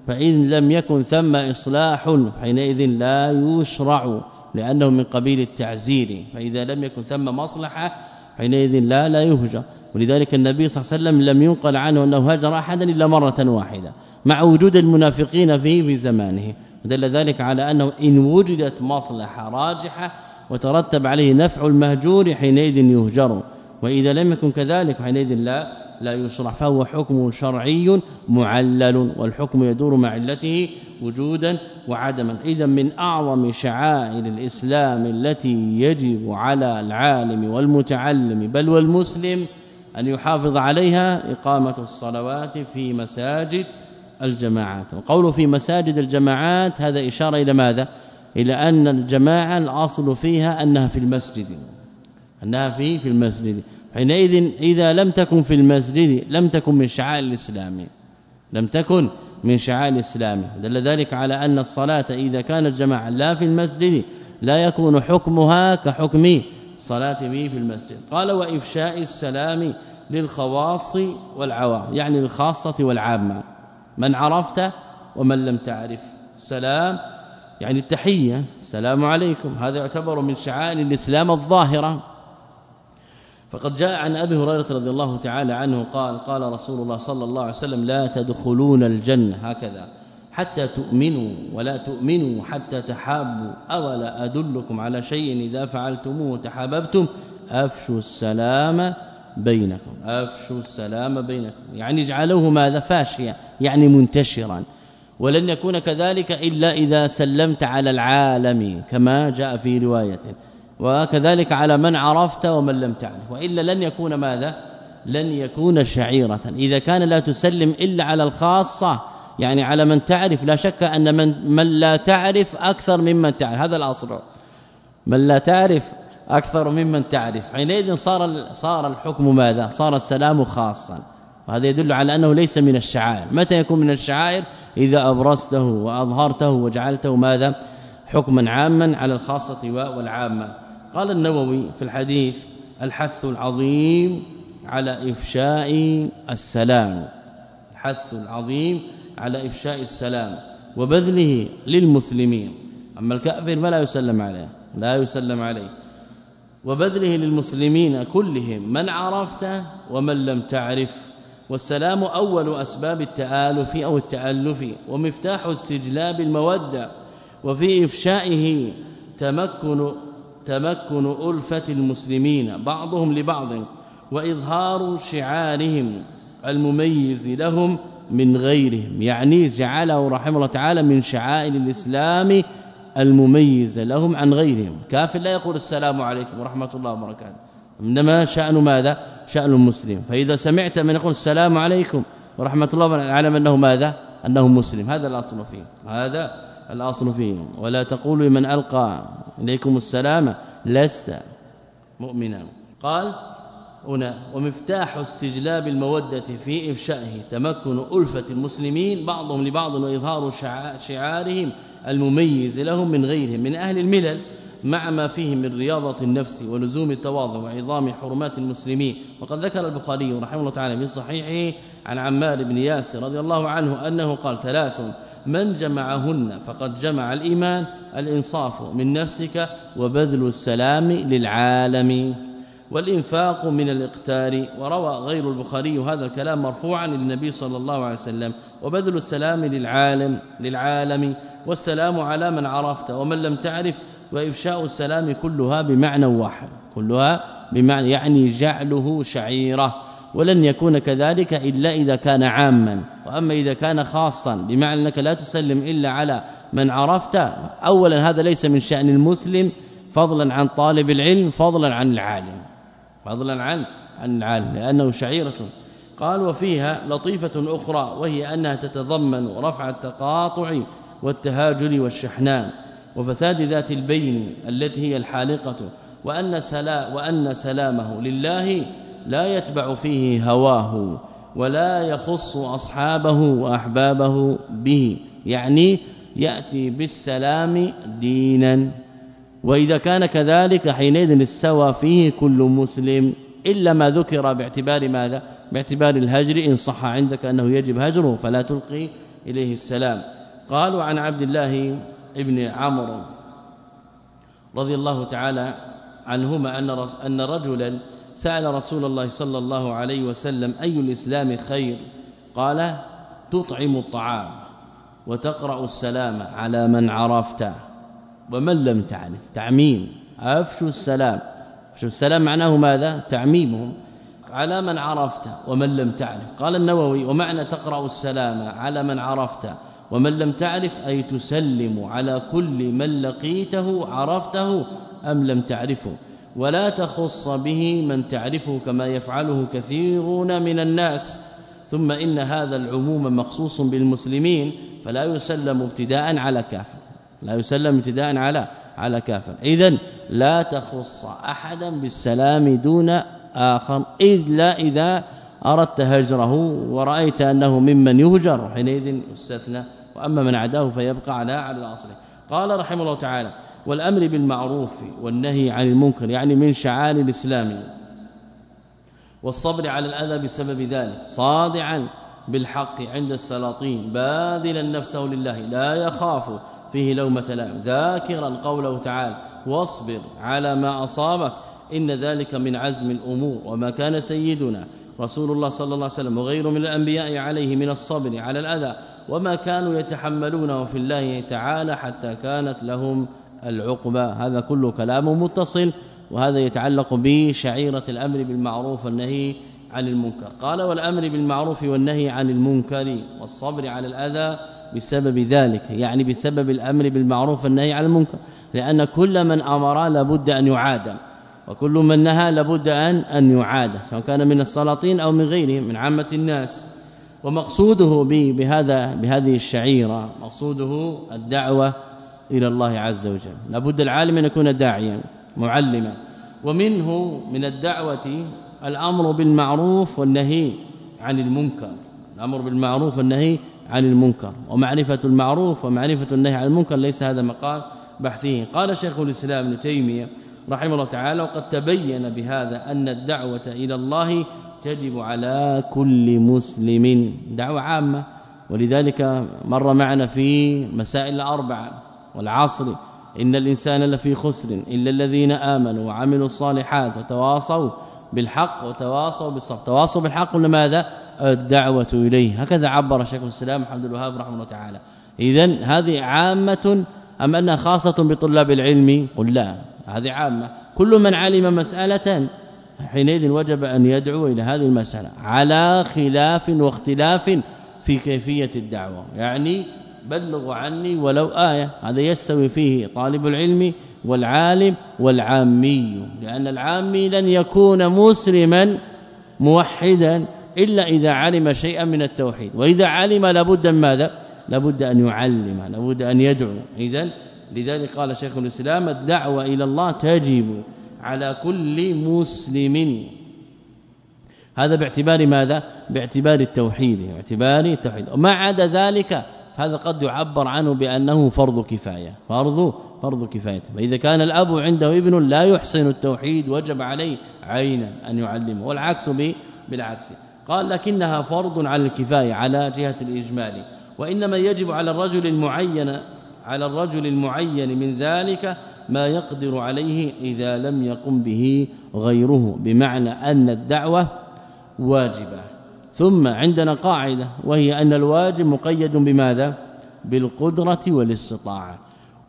فإن لم يكن ثم إصلاح حينئذ لا يشرع لأنه من قبيل التعزير فإذا لم يكن ثم مصلحة حينئذ لا لا يهجر. ولذلك النبي صلى الله عليه وسلم لم ينقل عنه أنه هجر أحدا إلا مرة واحدة مع وجود المنافقين فيه في زمانه. دل ذلك على أنه إن وجدت مصلحة راجحة وترتب عليه نفع المهجور حينئذ يهجر. وإذا لم يكن كذلك حينئذ لا لا يشرع فهو حكم شرعي معلل والحكم يدور مع علته وجودا وعدما. إذا من أعظم شعائر الإسلام التي يجب على العالم والمتعلم بل والمسلم أن يحافظ عليها إقامة الصلوات في مساجد الجماعات. وقوله في مساجد الجماعات هذا إشارة إلى ماذا؟ إلى أن الجماعة الأصل فيها أنها في المسجد أنها في في المسجد. حينئذ إذا لم تكن في المسجد لم تكن من شعائر الإسلام. لم تكن من شعائر الإسلام. دل ذلك على أن الصلاة إذا كانت جماعة لا في المسجد لا يكون حكمها كحكم صلاة به في المسجد. قال وإفشاء السلام للخواص والعوام يعني الخاصة والعامة. من عرفت ومن لم تعرف. سلام يعني التحية. السلام عليكم. هذا يعتبر من شعائر الإسلام الظاهرة. فقد جاء عن أبي هريرة رضي الله تعالى عنه قال قال رسول الله صلى الله عليه وسلم لا تدخلون الجنة. هكذا. حتى تؤمنوا ولا تؤمنوا حتى تحابوا. أولا أدلكم على شيء إذا فعلتموه تحاببتم أفشوا السلام بينكم. أفشوا السلام بينكم. يعني اجعلوه ماذا؟ فاشيا يعني منتشرا. ولن يكون كذلك إلا إذا سلمت على العالم كما جاء في رواية. وكذلك على من عرفت ومن لم تعرف. وإلا لن يكون ماذا؟ لن يكون شعيرة. إذا كان لا تسلم إلا على الخاصة يعني على من تعرف لا شك أن من, من لا تعرف أكثر ممن تعرف. هذا الأصل. من لا تعرف أكثر ممن تعرف. حينئذ صار صار الحكم ماذا؟ صار السلام خاصا. وهذا يدل على أنه ليس من الشعائر. متى يكون من الشعائر؟ إذا أبرزته وأظهرته وجعلته ماذا؟ حكما عاما على الخاصة والعامة. قال النووي في الحديث الحث العظيم على إفشاء السلام. الحث العظيم على إفشاء السلام وبذله للمسلمين. أما الكافر فلا يسلم عليه لا يسلم عليه. وبذله للمسلمين كلهم من عرفت ومن لم تعرف. والسلام أول أسباب التآلف أو التألف ومفتاح استجلاب المودة وفي إفشائه تمكن تمكن ألفة المسلمين بعضهم لبعض وإظهار شعارهم المميز لهم من غيرهم. يعني جعله رحمه الله تعالى من شعائر الإسلام المميز لهم عن غيرهم. كافر لا يقول السلام عليكم ورحمة الله وبركاته. إنما شأن ماذا؟ شأن المسلم. فإذا سمعت من يقول السلام عليكم ورحمة الله اعلم أنه ماذا؟ أنه مسلم. هذا الاصل فيه. هذا الأصل فيه. ولا تقولوا لمن ألقى إليكم السلام لست مؤمنا. قال هنا ومفتاح استجلاب المودة في إفشائه. تمكن ألفة المسلمين بعضهم لبعض وإظهار شعارهم المميز لهم من غيرهم من أهل الملل مع ما فيه من رياضة النفس ولزوم التواضع وعظام حرمات المسلمين. وقد ذكر البخاري رحمه الله تعالى في صحيحه عن عمار بن ياسر رضي الله عنه أنه قال ثلاث من جمعهن فقد جمع الإيمان الإنصاف من نفسك وبذل السلام للعالم. والإنفاق من الإقتار وروى غير البخاري هذا الكلام مرفوعا للنبي صلى الله عليه وسلم. وبذل السلام للعالم للعالم. والسلام على من عرفت ومن لم تعرف وإفشاء السلام كلها بمعنى واحد كلها بمعنى يعني جعله شعيرة. ولن يكون كذلك إلا إذا كان عاما. وأما إذا كان خاصا بمعنى أنك لا تسلم إلا على من عرفت اولا هذا ليس من شأن المسلم فضلا عن طالب العلم فضلا عن العالم. فضلا عن عن العالم لأنه شعيرة. قال وفيها لطيفة أخرى وهي أنها تتضمن رفع التقاطع والتهاجر والشحنان وفساد ذات البين التي هي الحالقة وأن سلا وأن سلامه لله لا يتبع فيه هواه ولا يخص أصحابه وأحبابه به. يعني يأتي بالسلام دينا. وإذا كان كذلك حينئذ استوى فيه كل مسلم إلا ما ذكر باعتبار ماذا؟ باعتبار الهجر إن صح عندك أنه يجب هجره فلا تلقي إليه السلام. قالوا عن عبد الله ابن عمرو رضي الله تعالى عنهما أن أن رجلا سأل رسول الله صلى الله عليه وسلم أي الإسلام خير؟ قال تطعم الطعام وتقرأ السلام على من عرفت ومن لم تعرف؟ تعميم. أفشوا السلام. أفشوا السلام معناه ماذا؟ تعميمهم على من عرفت ومن لم تعرف. قال النووي ومعنى تقرأ السلام على من عرفت ومن لم تعرف أي تسلم على كل من لقيته عرفته أم لم تعرفه. ولا تخص به من تعرفه كما يفعله كثيرون من الناس. ثم إن هذا العموم مخصوص بالمسلمين فلا يسلم ابتداء على كافر. لا يسلم ابتداء على على كافر. اذا لا تخص احدا بالسلام دون آخر الا إذا أردت هجره ورأيت أنه ممن يهجر. حينئذ استثنى وأما من عداه فيبقى على على الاصل قال رحمه الله تعالى والأمر بالمعروف والنهي عن المنكر يعني من شعائر الإسلام. والصبر على الأذى بسبب ذلك صادعا بالحق عند السلاطين باذلا نفسه لله لا يخاف فيه لومة لائم. ذاكرا قوله تعالى واصبر على ما أصابك إن ذلك من عزم الأمور. وما كان سيدنا رسول الله صلى الله عليه وسلم وغيره من الأنبياء عليه من الصبر على الأذى وما كانوا يتحملونه في الله تعالى حتى كانت لهم العقبة. هذا كله كلام متصل وهذا يتعلق بشعيرة الأمر بالمعروف والنهي عن المنكر. قال والأمر بالمعروف والنهي عن المنكر والصبر على الأذى بسبب ذلك يعني بسبب الأمر بالمعروف والنهي عن المنكر. لأن كل من أمر لابد أن يعاد وكل من نهى لابد أن أن يعاد سواء كان من السلاطين أو من غيرهم من عامة الناس. ومقصوده بهذا بهذه الشعيرة مقصوده الدعوة إلى الله عز وجل. لابد العالم أن يكون داعيا معلما. ومنه من الدعوة الأمر بالمعروف والنهي عن المنكر. الأمر بالمعروف والنهي عن المنكر. ومعرفة المعروف ومعرفة النهي عن المنكر ليس هذا مقام بحثه قال شيخ الإسلام ابن تيمية رحمه الله تعالى وقد تبين بهذا أن الدعوة إلى الله تجب على كل مسلم. دعوة عامة. ولذلك مر معنا في مسائل الأربعة. والعصر إن الإنسان لفي خسر إلا الذين آمنوا وعملوا الصالحات وتواصوا بالحق وتواصوا بالصبر. تواصوا بالحق لماذا الدعوة إليه. هكذا عبر شيخ الإسلام محمد الوهاب رحمه الله تعالى. اذا هذه عامة أم أنها خاصة بطلاب العلم؟ قل لا. هذه عامة. كل من علم مسألة حينئذ وجب أن يدعو إلى هذه المسألة على خلاف واختلاف في كيفية الدعوة. يعني بلغوا عني ولو آية. هذا يستوي فيه طالب العلم والعالم والعامي. لأن العامي لن يكون مسلما موحدا إلا إذا علم شيئا من التوحيد. وإذا علم لابد ماذا؟ لابد أن يعلم لابد أن يدعو. اذا لذلك قال شيخ الإسلام الدعوة إلى الله تجب على كل مسلم. هذا باعتبار ماذا؟ باعتبار التوحيد باعتبار التوحيد. وما عدا ذلك هذا قد يعبر عنه بأنه فرض كفاية. فرض فرض كفاية. فإذا كان الأب عنده ابن لا يحسن التوحيد وجب عليه عينا أن يعلمه والعكس بالعكس. قال لكنها فرض على الكفاية على جهة الإجمال. وإنما يجب على الرجل المعين على الرجل المعين من ذلك ما يقدر عليه إذا لم يقم به غيره بمعنى أن الدعوة واجبة. ثم عندنا قاعدة وهي أن الواجب مقيد بماذا؟ بالقدرة والاستطاعة.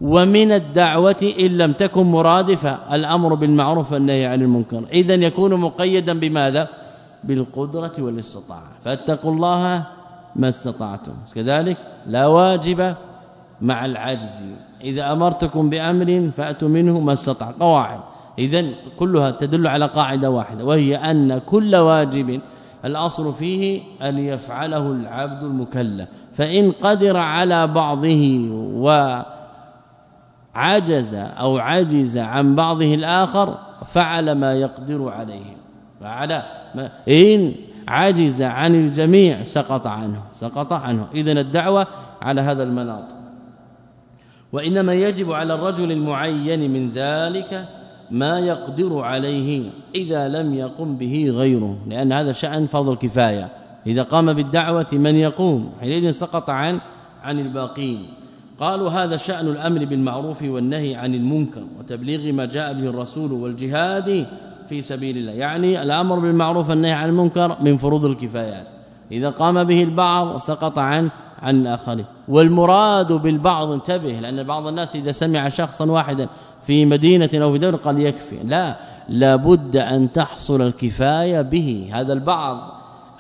ومن الدعوة إن لم تكن مرادفة الأمر بالمعروف والنهي عن المنكر. اذا يكون مقيدا بماذا؟ بالقدرة والاستطاعة. فاتقوا الله ما استطعتم. كذلك لا واجب مع العجز. إذا أمرتكم بأمر فأتوا منه ما استطع قواعد. اذا كلها تدل على قاعدة واحدة وهي أن كل واجب الأصل فيه أن يفعله العبد المكلف فإن قدر على بعضه وعجز أو عجز عن بعضه الآخر فعل ما يقدر عليه. فعل ما إن عجز عن الجميع سقط عنه سقط عنه. اذا الدعوة على هذا المناط. وإنما يجب على الرجل المعين من ذلك ما يقدر عليه إذا لم يقم به غيره لأن هذا شأن فرض الكفاية. إذا قام بالدعوة من يقوم؟ حينئذ سقط عن عن الباقين. قالوا هذا شأن الأمر بالمعروف والنهي عن المنكر وتبليغ ما جاء به الرسول والجهاد في في سبيل الله. يعني الأمر بالمعروف والنهي عن المنكر من فروض الكفايات. إذا قام به البعض سقط عن عن الآخرين. والمراد بالبعض انتبه لأن بعض الناس إذا سمع شخصا واحدا في مدينة أو في دولة قال يكفي. لا لابد أن تحصل الكفاية به. هذا البعض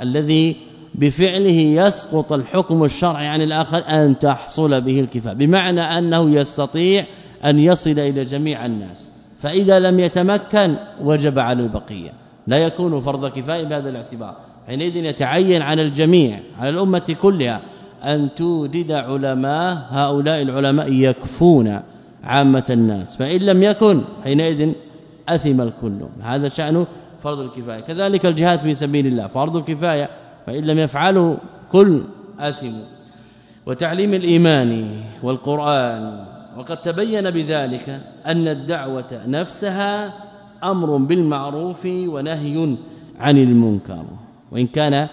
الذي بفعله يسقط الحكم الشرعي عن الآخر أن تحصل به الكفاية بمعنى أنه يستطيع أن يصل إلى جميع الناس. فإذا لم يتمكن وجب على البقية. لا يكون فرض كفاية بهذا الاعتبار. حينئذ يتعين على الجميع على الأمة كلها أن توجد علماء هؤلاء العلماء يكفون. عامة الناس فإن لم يكن حينئذ أثم الكل. هذا شأن فرض الكفاية. كذلك الجهاد في سبيل الله فرض الكفاية فإن لم يفعله كل آثم. وتعليم الإيمان والقرآن وقد تبين بذلك أن الدعوة نفسها أمر بالمعروف ونهي عن المنكر. وإن كان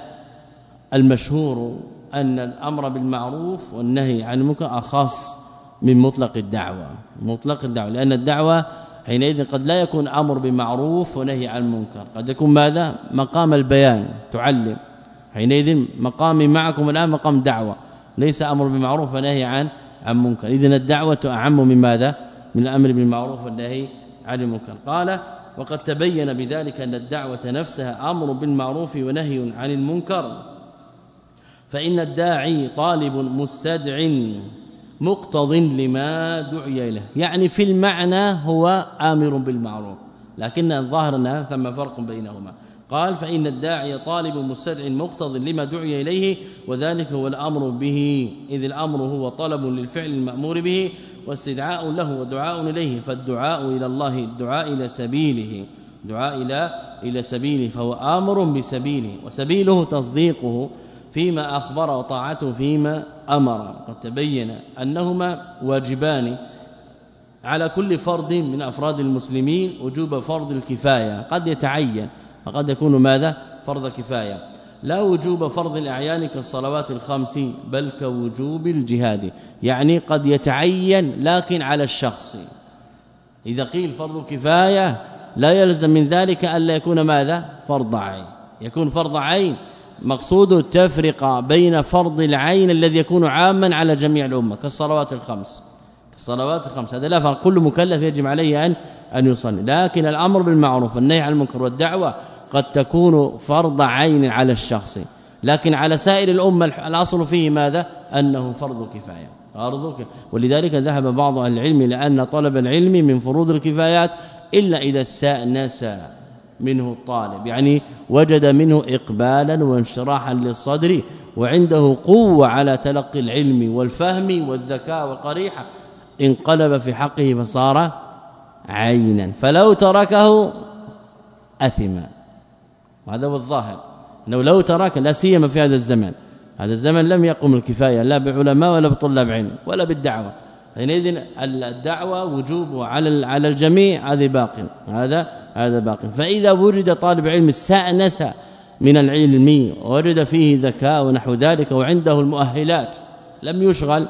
المشهور أن الأمر بالمعروف والنهي عن المنكر أخص من مطلق الدعوة مطلق الدعوة لأن الدعوة حينئذ قد لا يكون أمر بمعروف ونهي عن المنكر. قد يكون ماذا؟ مقام البيان تعلم. حينئذ مقامي معكم الآن مقام دعوة ليس أمر بمعروف ونهي عن عن منكر. اذا الدعوة أعم من ماذا؟ من الأمر بالمعروف والنهي عن المنكر. قال وقد تبين بذلك أن الدعوة نفسها أمر بالمعروف ونهي عن المنكر. فإن الداعي طالب مستدع. مقتض لما دعي إليه. يعني في المعنى هو آمر بالمعروف لكن الظاهر ثم فرق بينهما. قال فإن الداعي طالب مستدع مقتض لما دعي إليه وذلك هو الأمر به. إذ الأمر هو طلب للفعل المأمور به واستدعاء له ودعاء إليه. فالدعاء إلى الله الدعاء إلى سبيله. دعاء إلى إلى سبيله فهو آمر بسبيله وسبيله تصديقه فيما أخبر وطاعته فيما أمر قد تبين أنهما واجبان على كل فرد من أفراد المسلمين وجوب فرض الكفاية قد يتعين وقد يكون ماذا؟ فرض كفاية. لا وجوب فرض الأعيان كالصلوات الخمس بل كوجوب الجهاد يعني قد يتعين لكن على الشخص. إذا قيل فرض كفاية لا يلزم من ذلك الا يكون ماذا؟ فرض عين. يكون فرض عين مقصود التفرقة بين فرض العين الذي يكون عاما على جميع الأمة كالصلوات الخمس. الصلوات الخمس. هذا لا فرق. كل مكلف يجب عليه أن أن يصلي. لكن الأمر بالمعروف والنهي عن المنكر والدعوة قد تكون فرض عين على الشخص. لكن على سائر الأمة الأصل فيه ماذا؟ أنه فرض كفاية. فرض ولذلك ذهب بعض العلم إلى أن طلب العلم من فروض الكفايات إلا إذا استانس منه الطالب. يعني وجد منه اقبالا وانشراحا للصدر وعنده قوة على تلقي العلم والفهم والذكاء والقريحة. انقلب في حقه فصار عينا فلو تركه أثم. وهذا هو الظاهر إنه لو ترك لا سيما في هذا الزمان هذا الزمن لم يقم الكفاية لا بعلماء ولا بطلاب علم ولا بالدعوة. حينئذ الدعوة وجوبها على على الجميع هذا باق هذا هذا باق فإذا وجد طالب علم استانس من العلم وجد فيه ذكاء ونحو ذلك وعنده المؤهلات لم يشغل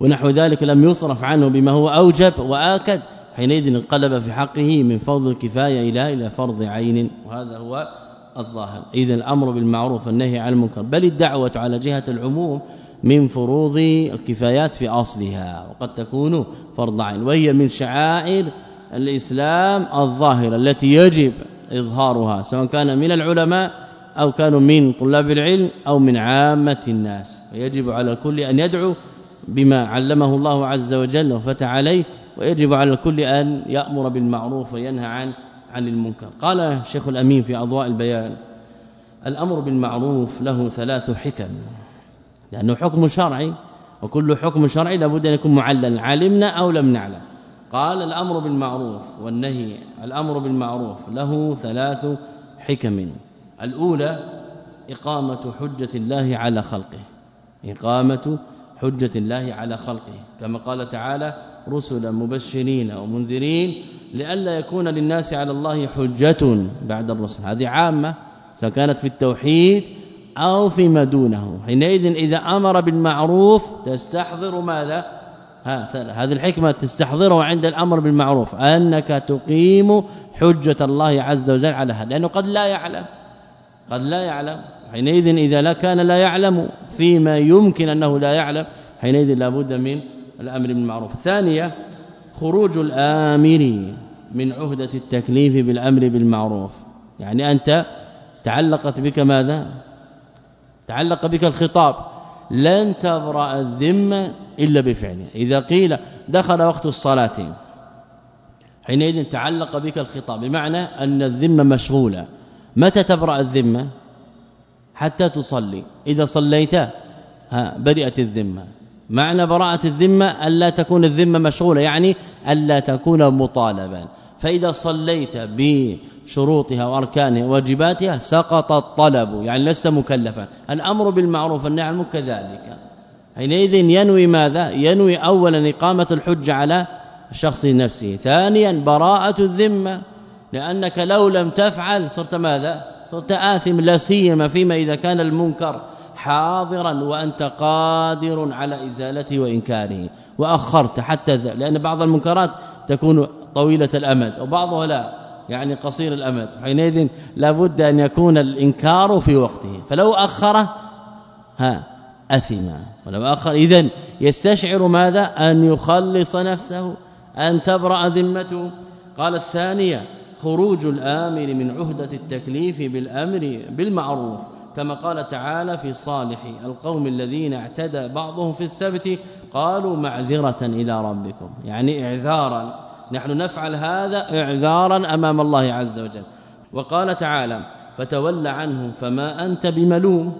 ونحو ذلك لم يصرف عنه بما هو أوجب وآكد. حينئذ انقلب في حقه من فرض الكفاية إلى إلى فرض عين. وهذا هو الظاهر. اذا الأمر بالمعروف والنهي عن المنكر. بل الدعوة على جهة العموم من فروض الكفايات في أصلها. وقد تكون فرض عين. وهي من شعائر الإسلام الظاهرة التي يجب إظهارها سواء كان من العلماء أو كانوا من طلاب العلم أو من عامة الناس. ويجب على الكل أن يدعو بما علمه الله عز وجل وفتح عليه ويجب على الكل أن يأمر بالمعروف وينهى عن عن المنكر. قال الشيخ الأمين في أضواء البيان الأمر بالمعروف له ثلاث حكم لأنه حكم شرعي وكل حكم شرعي لابد أن يكون معللا علمنا أو لم نعلم. قال الأمر بالمعروف والنهي الأمر بالمعروف له ثلاث حكم. الأولى إقامة حجة الله على خلقه. إقامة حجة الله على خلقه. كما قال تعالى رسلا مبشرين ومنذرين لئلا يكون للناس على الله حجة بعد الرسل. هذه عامة سواء كانت في التوحيد أو فيما دونه. حينئذ إذا أمر بالمعروف تستحضر ماذا؟ هذه الحكمة تستحضره عند الأمر بالمعروف أنك تقيم حجة الله عز وجل على هذا لأنه قد لا يعلم قد لا يعلم. حينئذ إذا لا كان لا يعلم فيما يمكن أنه لا يعلم حينئذ لابد من الأمر بالمعروف. ثانية خروج الآمر من عهدة التكليف بالأمر بالمعروف. يعني أنت تعلقت بك ماذا؟ تعلق بك الخطاب. لن تبرأ الذمة إلا بفعله إذا قيل دخل وقت الصلاة حينئذ تعلق بك الخطاب بمعنى أن الذمة مشغولة. متى تبرأ الذمة؟ حتى تصلي. إذا صليت ها برئت الذمة. معنى براءة الذمة ألا تكون الذمة مشغولة يعني ألا تكون مطالبا. فإذا صليت بشروطها وأركانها وواجباتها سقط الطلب يعني لست مكلفا. الأمر بالمعروف والنهي عن كذلك. حينئذ ينوي ماذا؟ ينوي اولا إقامة الحجة على الشخص نفسه ثانيا براءة الذمة لأنك لو لم تفعل صرت ماذا؟ صرت آثم لا سيما فيما إذا كان المنكر حاضرا وأنت قادر على إزالته وإنكاره. وأخرت حتى لأن بعض المنكرات تكون طويلة الأمد وبعضها لا يعني قصير الأمد. حينئذ لابد أن يكون الإنكار في وقته. فلو اخره ها أثم. ولو أخر اذا يستشعر ماذا؟ أن يخلص نفسه أن تبرأ ذمته. قال الثانية خروج الآمر من عهدة التكليف بالأمر بالمعروف كما قال تعالى في صالح القوم الذين اعتدى بعضهم في السبت قالوا معذرة إلى ربكم. يعني إعذارا. نحن نفعل هذا اعذارا أمام الله عز وجل. وقال تعالى فتول عنهم فما أنت بملوم.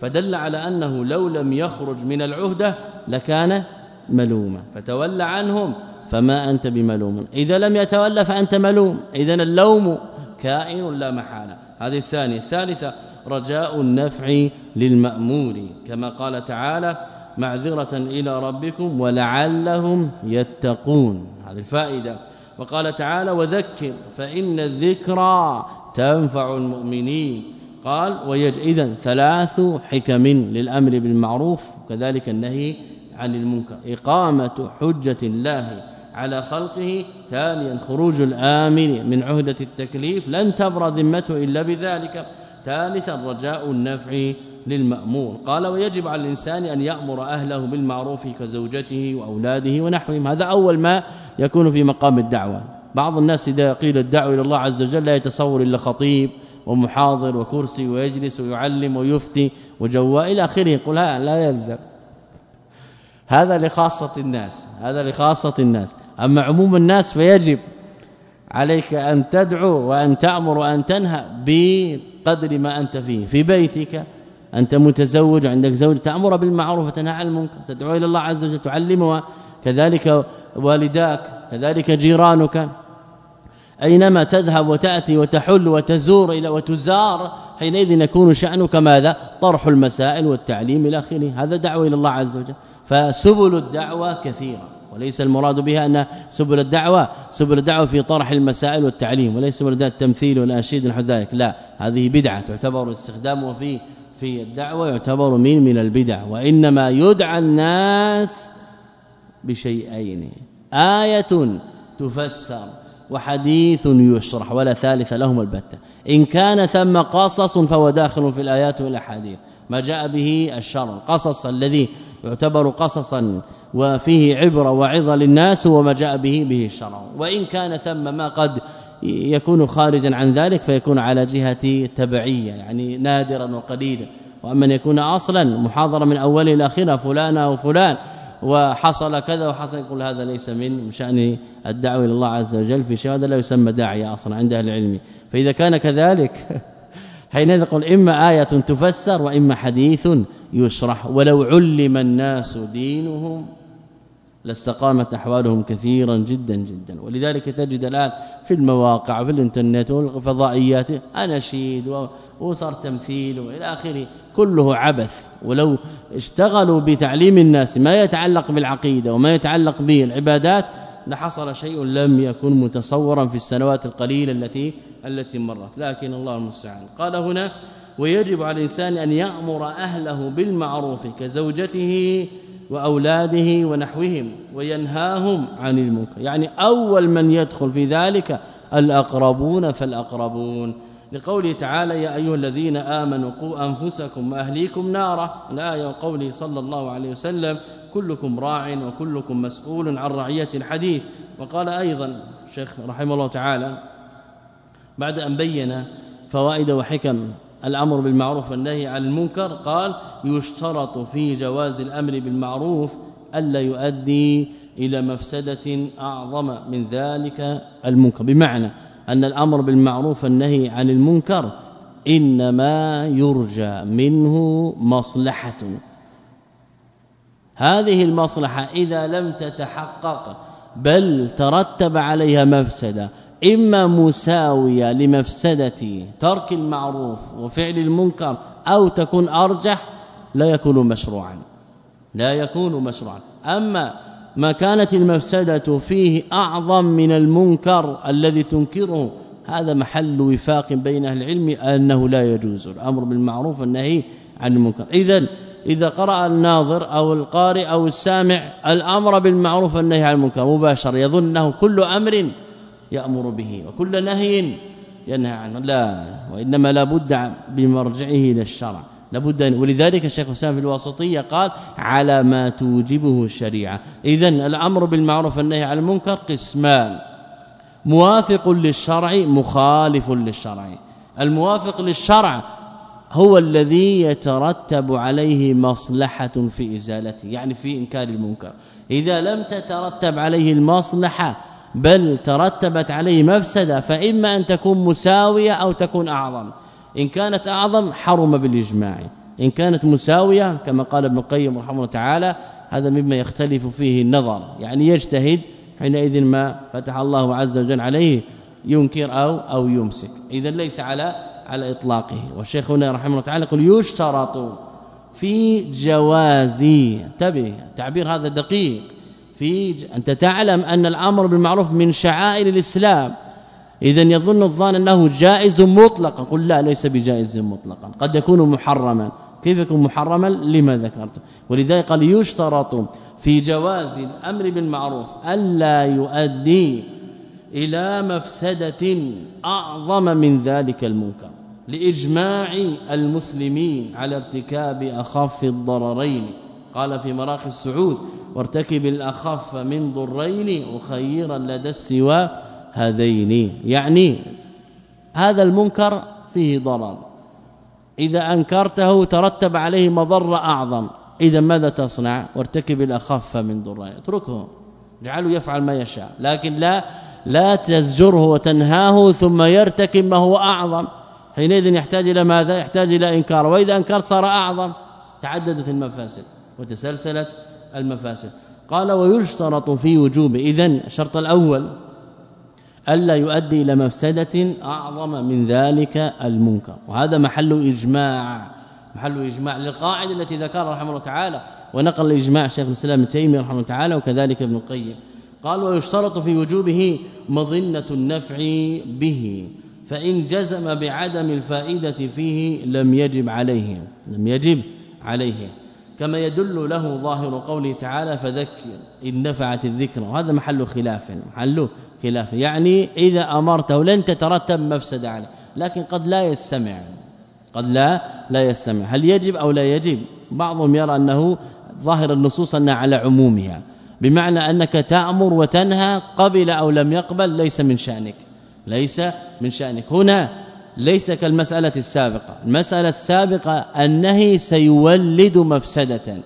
فدل على أنه لو لم يخرج من العهدة لكان ملوما. فتول عنهم فما أنت بملوم. إذا لم يتولى فأنت ملوم. اذا اللوم كائن لا محالة. هذه الثانية. الثالثة رجاء النفع للمأمور كما قال تعالى معذرة إلى ربكم ولعلهم يتقون. هذه الفائدة. وقال تعالى وذكر فإن الذكرى تنفع المؤمنين. قال ويج اذا ثلاث حكم للأمر بالمعروف وكذلك النهي عن المنكر. إقامة حجة الله على خلقه. ثانيا خروج الآمر من عهدة التكليف. لن تبرى ذمته إلا بذلك. ثالثا رجاء النفع للمأمور. قال ويجب على الإنسان أن يأمر أهله بالمعروف كزوجته وأولاده ونحوهم. هذا أول ما يكون في مقام الدعوة. بعض الناس إذا قيل الدعوة إلى الله عز وجل لا يتصور إلا خطيب ومحاضر وكرسي ويجلس ويعلم ويفتي وجواء إلى آخره. يقول لا يلزم. هذا لخاصة الناس. هذا لخاصة الناس. أما عموم الناس فيجب عليك أن تدعو وأن تأمر وأن تنهى بقدر ما أنت فيه. في بيتك أنت متزوج عندك زوج تأمر بالمعروف وتنهى عن المنكر تدعو إلى الله عز وجل تعلمها كذلك والداك كذلك جيرانك. أينما تذهب وتأتي وتحل وتزور إلى وتزار حينئذ يكون شأنك ماذا؟ طرح المسائل والتعليم إلى آخره. هذا دعوة إلى الله عز وجل. فسبل الدعوة كثيرة وليس المراد بها أن سبل الدعوة سبل الدعوة في طرح المسائل والتعليم وليس سبل التمثيل والانشيد نحو ذلك. لا هذه بدعة تعتبر استخدامه في في الدعوة يعتبر من من البدع وإنما يدعى الناس بشيئين آية تفسر وحديث يشرح ولا ثالث لهم البتة. إن كان ثم قصص فهو داخل في الآيات والأحاديث. ما جاء به الشرع قصص الذي يعتبر قصصا وفيه عبرة وعظة للناس وما جاء به به الشرع. وإن كان ثم ما قد يكون خارجا عن ذلك فيكون على جهة تبعية يعني نادرا وقليلا. وأما أن يكون أصلا محاضرة من اوله إلى آخرة فلان أو فلان وحصل كذا وحصل يقول هذا ليس من شأن الدعوة إلى الله عز وجل في هذا لا يسمى داعية أصلا عند أهل العلم. فإذا كان كذلك حينئذ يقول إما آية تفسر وإما حديث يشرح ولو علم الناس دينهم لاستقامت أحوالهم كثيرا جدا جدا. ولذلك تجد الآن في المواقع في الإنترنت والفضائيات اناشيد وصار تمثيل وإلى آخره كله عبث. ولو اشتغلوا بتعليم الناس ما يتعلق بالعقيدة وما يتعلق بالعبادات لحصل شيء لم يكن متصورا في السنوات القليلة التي التي مرت. لكن الله المستعان. قال هنا ويجب على الإنسان أن يأمر أهله بالمعروف كزوجته وأولاده ونحوهم وينهاهم عن المنكر. يعني أول من يدخل في ذلك الأقربون فالأقربون. لقوله تعالى يا أيها الذين آمنوا قوا أنفسكم وأهليكم نارا. الآية وقوله صلى الله عليه وسلم كلكم راع وكلكم مسؤول عن رعية الحديث. وقال أيضا شيخ رحمه الله تعالى بعد أن بين فوائد وحكم الأمر بالمعروف والنهي عن المنكر قال يشترط في جواز الأمر بالمعروف ألا يؤدي إلى مفسدة أعظم من ذلك المنكر. بمعنى أن الأمر بالمعروف والنهي عن المنكر إنما يرجى منه مصلحة. هذه المصلحة إذا لم تتحقق بل ترتب عليها مفسدة إما مساوية لمفسدة ترك المعروف وفعل المنكر أو تكون أرجح لا يكون مشروعا. لا يكون مشروعا. أما ما كانت المفسدة فيه أعظم من المنكر الذي تنكره هذا محل وفاق بين أهل العلم أنه لا يجوز. الأمر بالمعروف والنهي عن المنكر. اذا إذا قرأ الناظر أو القارئ أو السامع الأمر بالمعروف والنهي عن المنكر مباشر يظن أنه كل أمر يأمر به وكل نهي ينهى عنه. لا وإنما لابد بمرجعه إلى الشرع. لابد ولذلك الشيخ حسام في الواسطية قال على ما توجبه الشريعة. اذا الأمر بالمعروف والنهي عن المنكر قسمان. موافق للشرع مخالف للشرع. الموافق للشرع هو الذي يترتب عليه مصلحة في إزالته يعني في إنكار المنكر. إذا لم تترتب عليه المصلحة بل ترتبت عليه مفسدة فإما أن تكون مساوية أو تكون أعظم. إن كانت أعظم حرم بالإجماع. إن كانت مساوية كما قال ابن القيم رحمه الله تعالى هذا مما يختلف فيه النظر. يعني يجتهد حينئذ ما فتح الله عز وجل عليه ينكر أو أو يمسك. اذا ليس على على إطلاقه. والشيخ هنا رحمه الله تعالى يقول يشترط في جواز انتبه تعبير هذا دقيق. في أنت تعلم أن الأمر بالمعروف من شعائر الإسلام. اذا يظن الظان أنه جائز مطلقا. قل لا ليس بجائز مطلقا. قد يكون محرما. كيف يكون محرما؟ لما ذكرت. ولذلك قال يشترط في جواز الأمر بالمعروف ألا يؤدي إلى مفسدة أعظم من ذلك المنكر. لإجماع المسلمين على ارتكاب أخف الضررين. قال في مراخ السعود وارتكب الأخف من ضرين وخيرا لدى السوى هذين. يعني هذا المنكر فيه ضرر إذا أنكرته ترتب عليه مضره أعظم. إذا ماذا تصنع؟ وارتكب الأخف من ضرين. اتركه. اجعله يفعل ما يشاء. لكن لا لا تزجره وتنهاه ثم يرتكب ما هو أعظم. حينئذ يحتاج إلى ماذا؟ يحتاج إلى إنكار. وإذا أنكرت صار أعظم. تعددت المفاسد. وتسلسلت المفاسد. قال ويشترط في وجوب اذا الشرط الأول ألا يؤدي إلى مفسدة أعظم من ذلك المنكر. وهذا محل إجماع محل إجماع للقاعدة التي ذكرها رحمه الله تعالى ونقل الإجماع شيخ الإسلام تيمية رحمه الله تعالى وكذلك ابن القيم. قال ويشترط في وجوبه مظنة النفع به فإن جزم بعدم الفائدة فيه لم يجب عليه لم يجب عليه. كما يدل له ظاهر قوله تعالى فذكر إن نفعت الذكر. وهذا محل خلاف محل خلاف. يعني إذا أمرته لن تترتب مفسدة عليه لكن قد لا يستمع قد لا لا يستمع. هل يجب أو لا يجب؟ بعضهم يرى أنه ظاهر النصوص أنها على عمومها بمعنى أنك تأمر وتنهى قبل أو لم يقبل ليس من شأنك ليس من شأنك. هنا ليس كالمسألة السابقة. المسألة السابقة النهي سيولد مفسدة.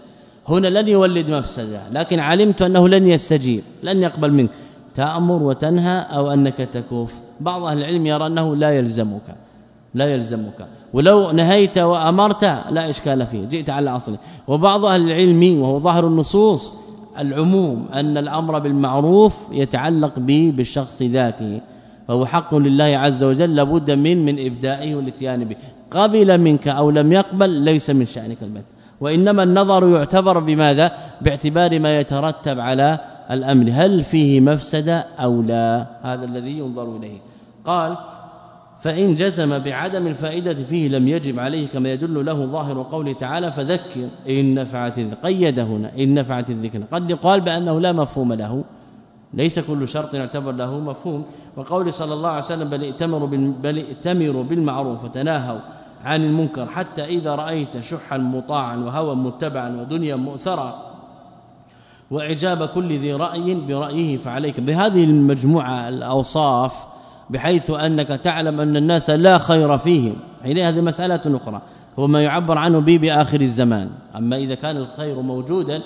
هنا لن يولد مفسدة لكن علمت أنه لن يستجيب لن يقبل منك. تأمر وتنهى أو أنك تكوف. بعض أهل العلم يرى أنه لا يلزمك لا يلزمك. ولو نهيت وأمرت لا إشكال فيه جئت على أصله. وبعض أهل العلم وهو ظاهر النصوص العموم أن الأمر بالمعروف يتعلق به بالشخص ذاته. فهو حق لله عز وجل لابد من من إبدائه والاتيان به قبل منك أو لم يقبل ليس من شأنك البت. وإنما النظر يعتبر بماذا؟ باعتبار ما يترتب على الأمر. هل فيه مفسده أو لا؟ هذا الذي ينظر إليه. قال فإن جزم بعدم الفائدة فيه لم يجب عليه كما يدل له ظاهر قوله تعالى فذكر إن نفعت قيد هنا إن نفعت الذكر. قد يقال بأنه لا مفهوم له. ليس كل شرط يعتبر له مفهوم. وقول صلى الله عليه وسلم بل ائتمروا بل ائتمروا بالمعروف وتناهوا عن المنكر حتى إذا رأيت شحا مطاعا وهوى متبعا ودنيا مؤثرا وإعجاب كل ذي رأي برأيه فعليك. بهذه المجموعة الأوصاف بحيث أنك تعلم أن الناس لا خير فيهم. حين هذه مسألة أخرى. هو ما يعبر عنه به بآخر الزمان. أما إذا كان الخير موجودا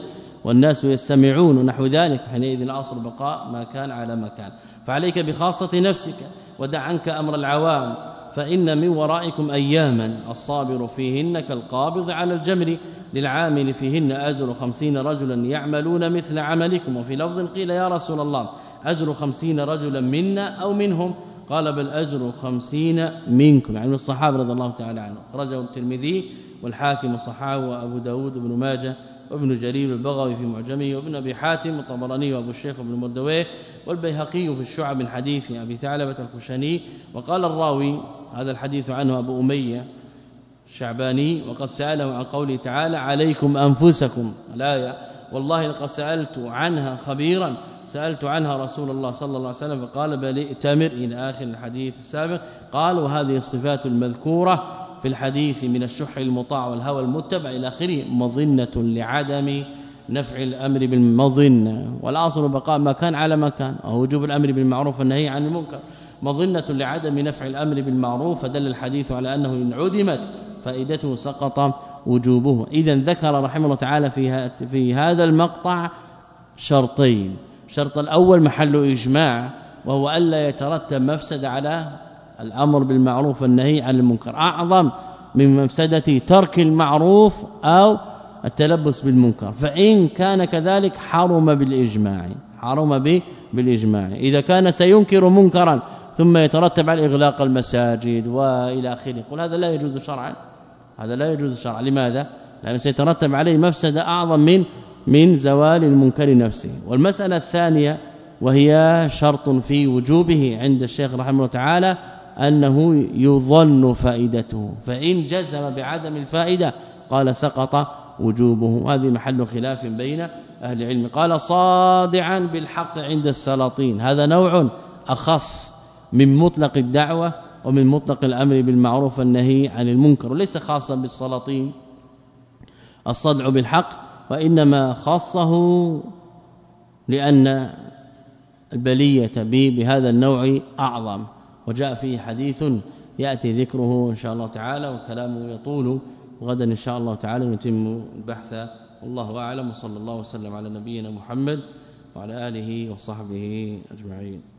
والناس يستمعون ونحو ذلك حينئذ الاصل بقاء ما كان على ما كان. فعليك بخاصة نفسك ودع عنك أمر العوام. فإن من ورائكم اياما الصابر فيهن كالقابض على الجمر. للعامل فيهن أجر خمسين رجلا يعملون مثل عملكم. وفي لفظ قيل يا رسول الله أجر خمسين رجلا منا أو منهم؟ قال بل أجر خمسين منكم. يعني من الصحابة رضي الله تعالى عنهم. أخرجه الترمذي والحاكم الصحابه وأبو داود بن ماجه وابن جرير البغوي في معجمه وابن أبي حاتم والطبراني وأبو الشيخ ابن مردويه والبيهقي في الشعب من حديث أبي ثعلبة الخشني. وقال الراوي هذا الحديث عنه أبو أمية الشعباني وقد سأله عن قوله تعالى عليكم أنفسكم الآية والله لقد سألت عنها خبيرا سألت عنها رسول الله صلى الله عليه وسلم فقال بل ائتمر إلى آخر الحديث السابق قال وهذه الصفات المذكورة في الحديث من الشح المطاع والهوى المتبع إلى آخره مظنة لعدم نفع الأمر بالمظنة. والاصل بقاء ما كان على ما كان وهو وجوب الأمر بالمعروف والنهي عن المنكر. مظنة لعدم نفع الأمر بالمعروف فدل الحديث على أنه إن عدمت فائدته سقط وجوبه. اذا ذكر رحمه الله تعالى في في هذا المقطع شرطين. الشرط الأول محل إجماع وهو ألا يترتب مفسده على الأمر بالمعروف والنهي عن المنكر. أعظم من مفسدة ترك المعروف أو التلبس بالمنكر. فإن كان كذلك حرم بالإجماع حرم به بالإجماع. إذا كان سينكر منكرا ثم يترتب على إغلاق المساجد وإلى آخره. قل هذا لا يجوز شرعا. هذا لا يجوز شرعا. لماذا؟ لأنه سيترتب عليه مفسدة أعظم من من زوال المنكر نفسه. والمسألة الثانية وهي شرط في وجوبه عند الشيخ رحمه الله تعالى أنه يظن فائدته. فإن جزم بعدم الفائدة قال سقط وجوبه. هذه محل خلاف بين أهل العلم. قال صادعا بالحق عند السلاطين. هذا نوع أخص من مطلق الدعوة ومن مطلق الأمر بالمعروف والنهي عن المنكر وليس خاصا بالسلاطين. الصدع بالحق وإنما خصه لأن البلية بهذا النوع أعظم. وجاء فيه حديث يأتي ذكره إن شاء الله تعالى وكلامه يطول غدا إن شاء الله تعالى نتم البحث والله أعلم وصلى الله وسلم على نبينا محمد وعلى آله وصحبه أجمعين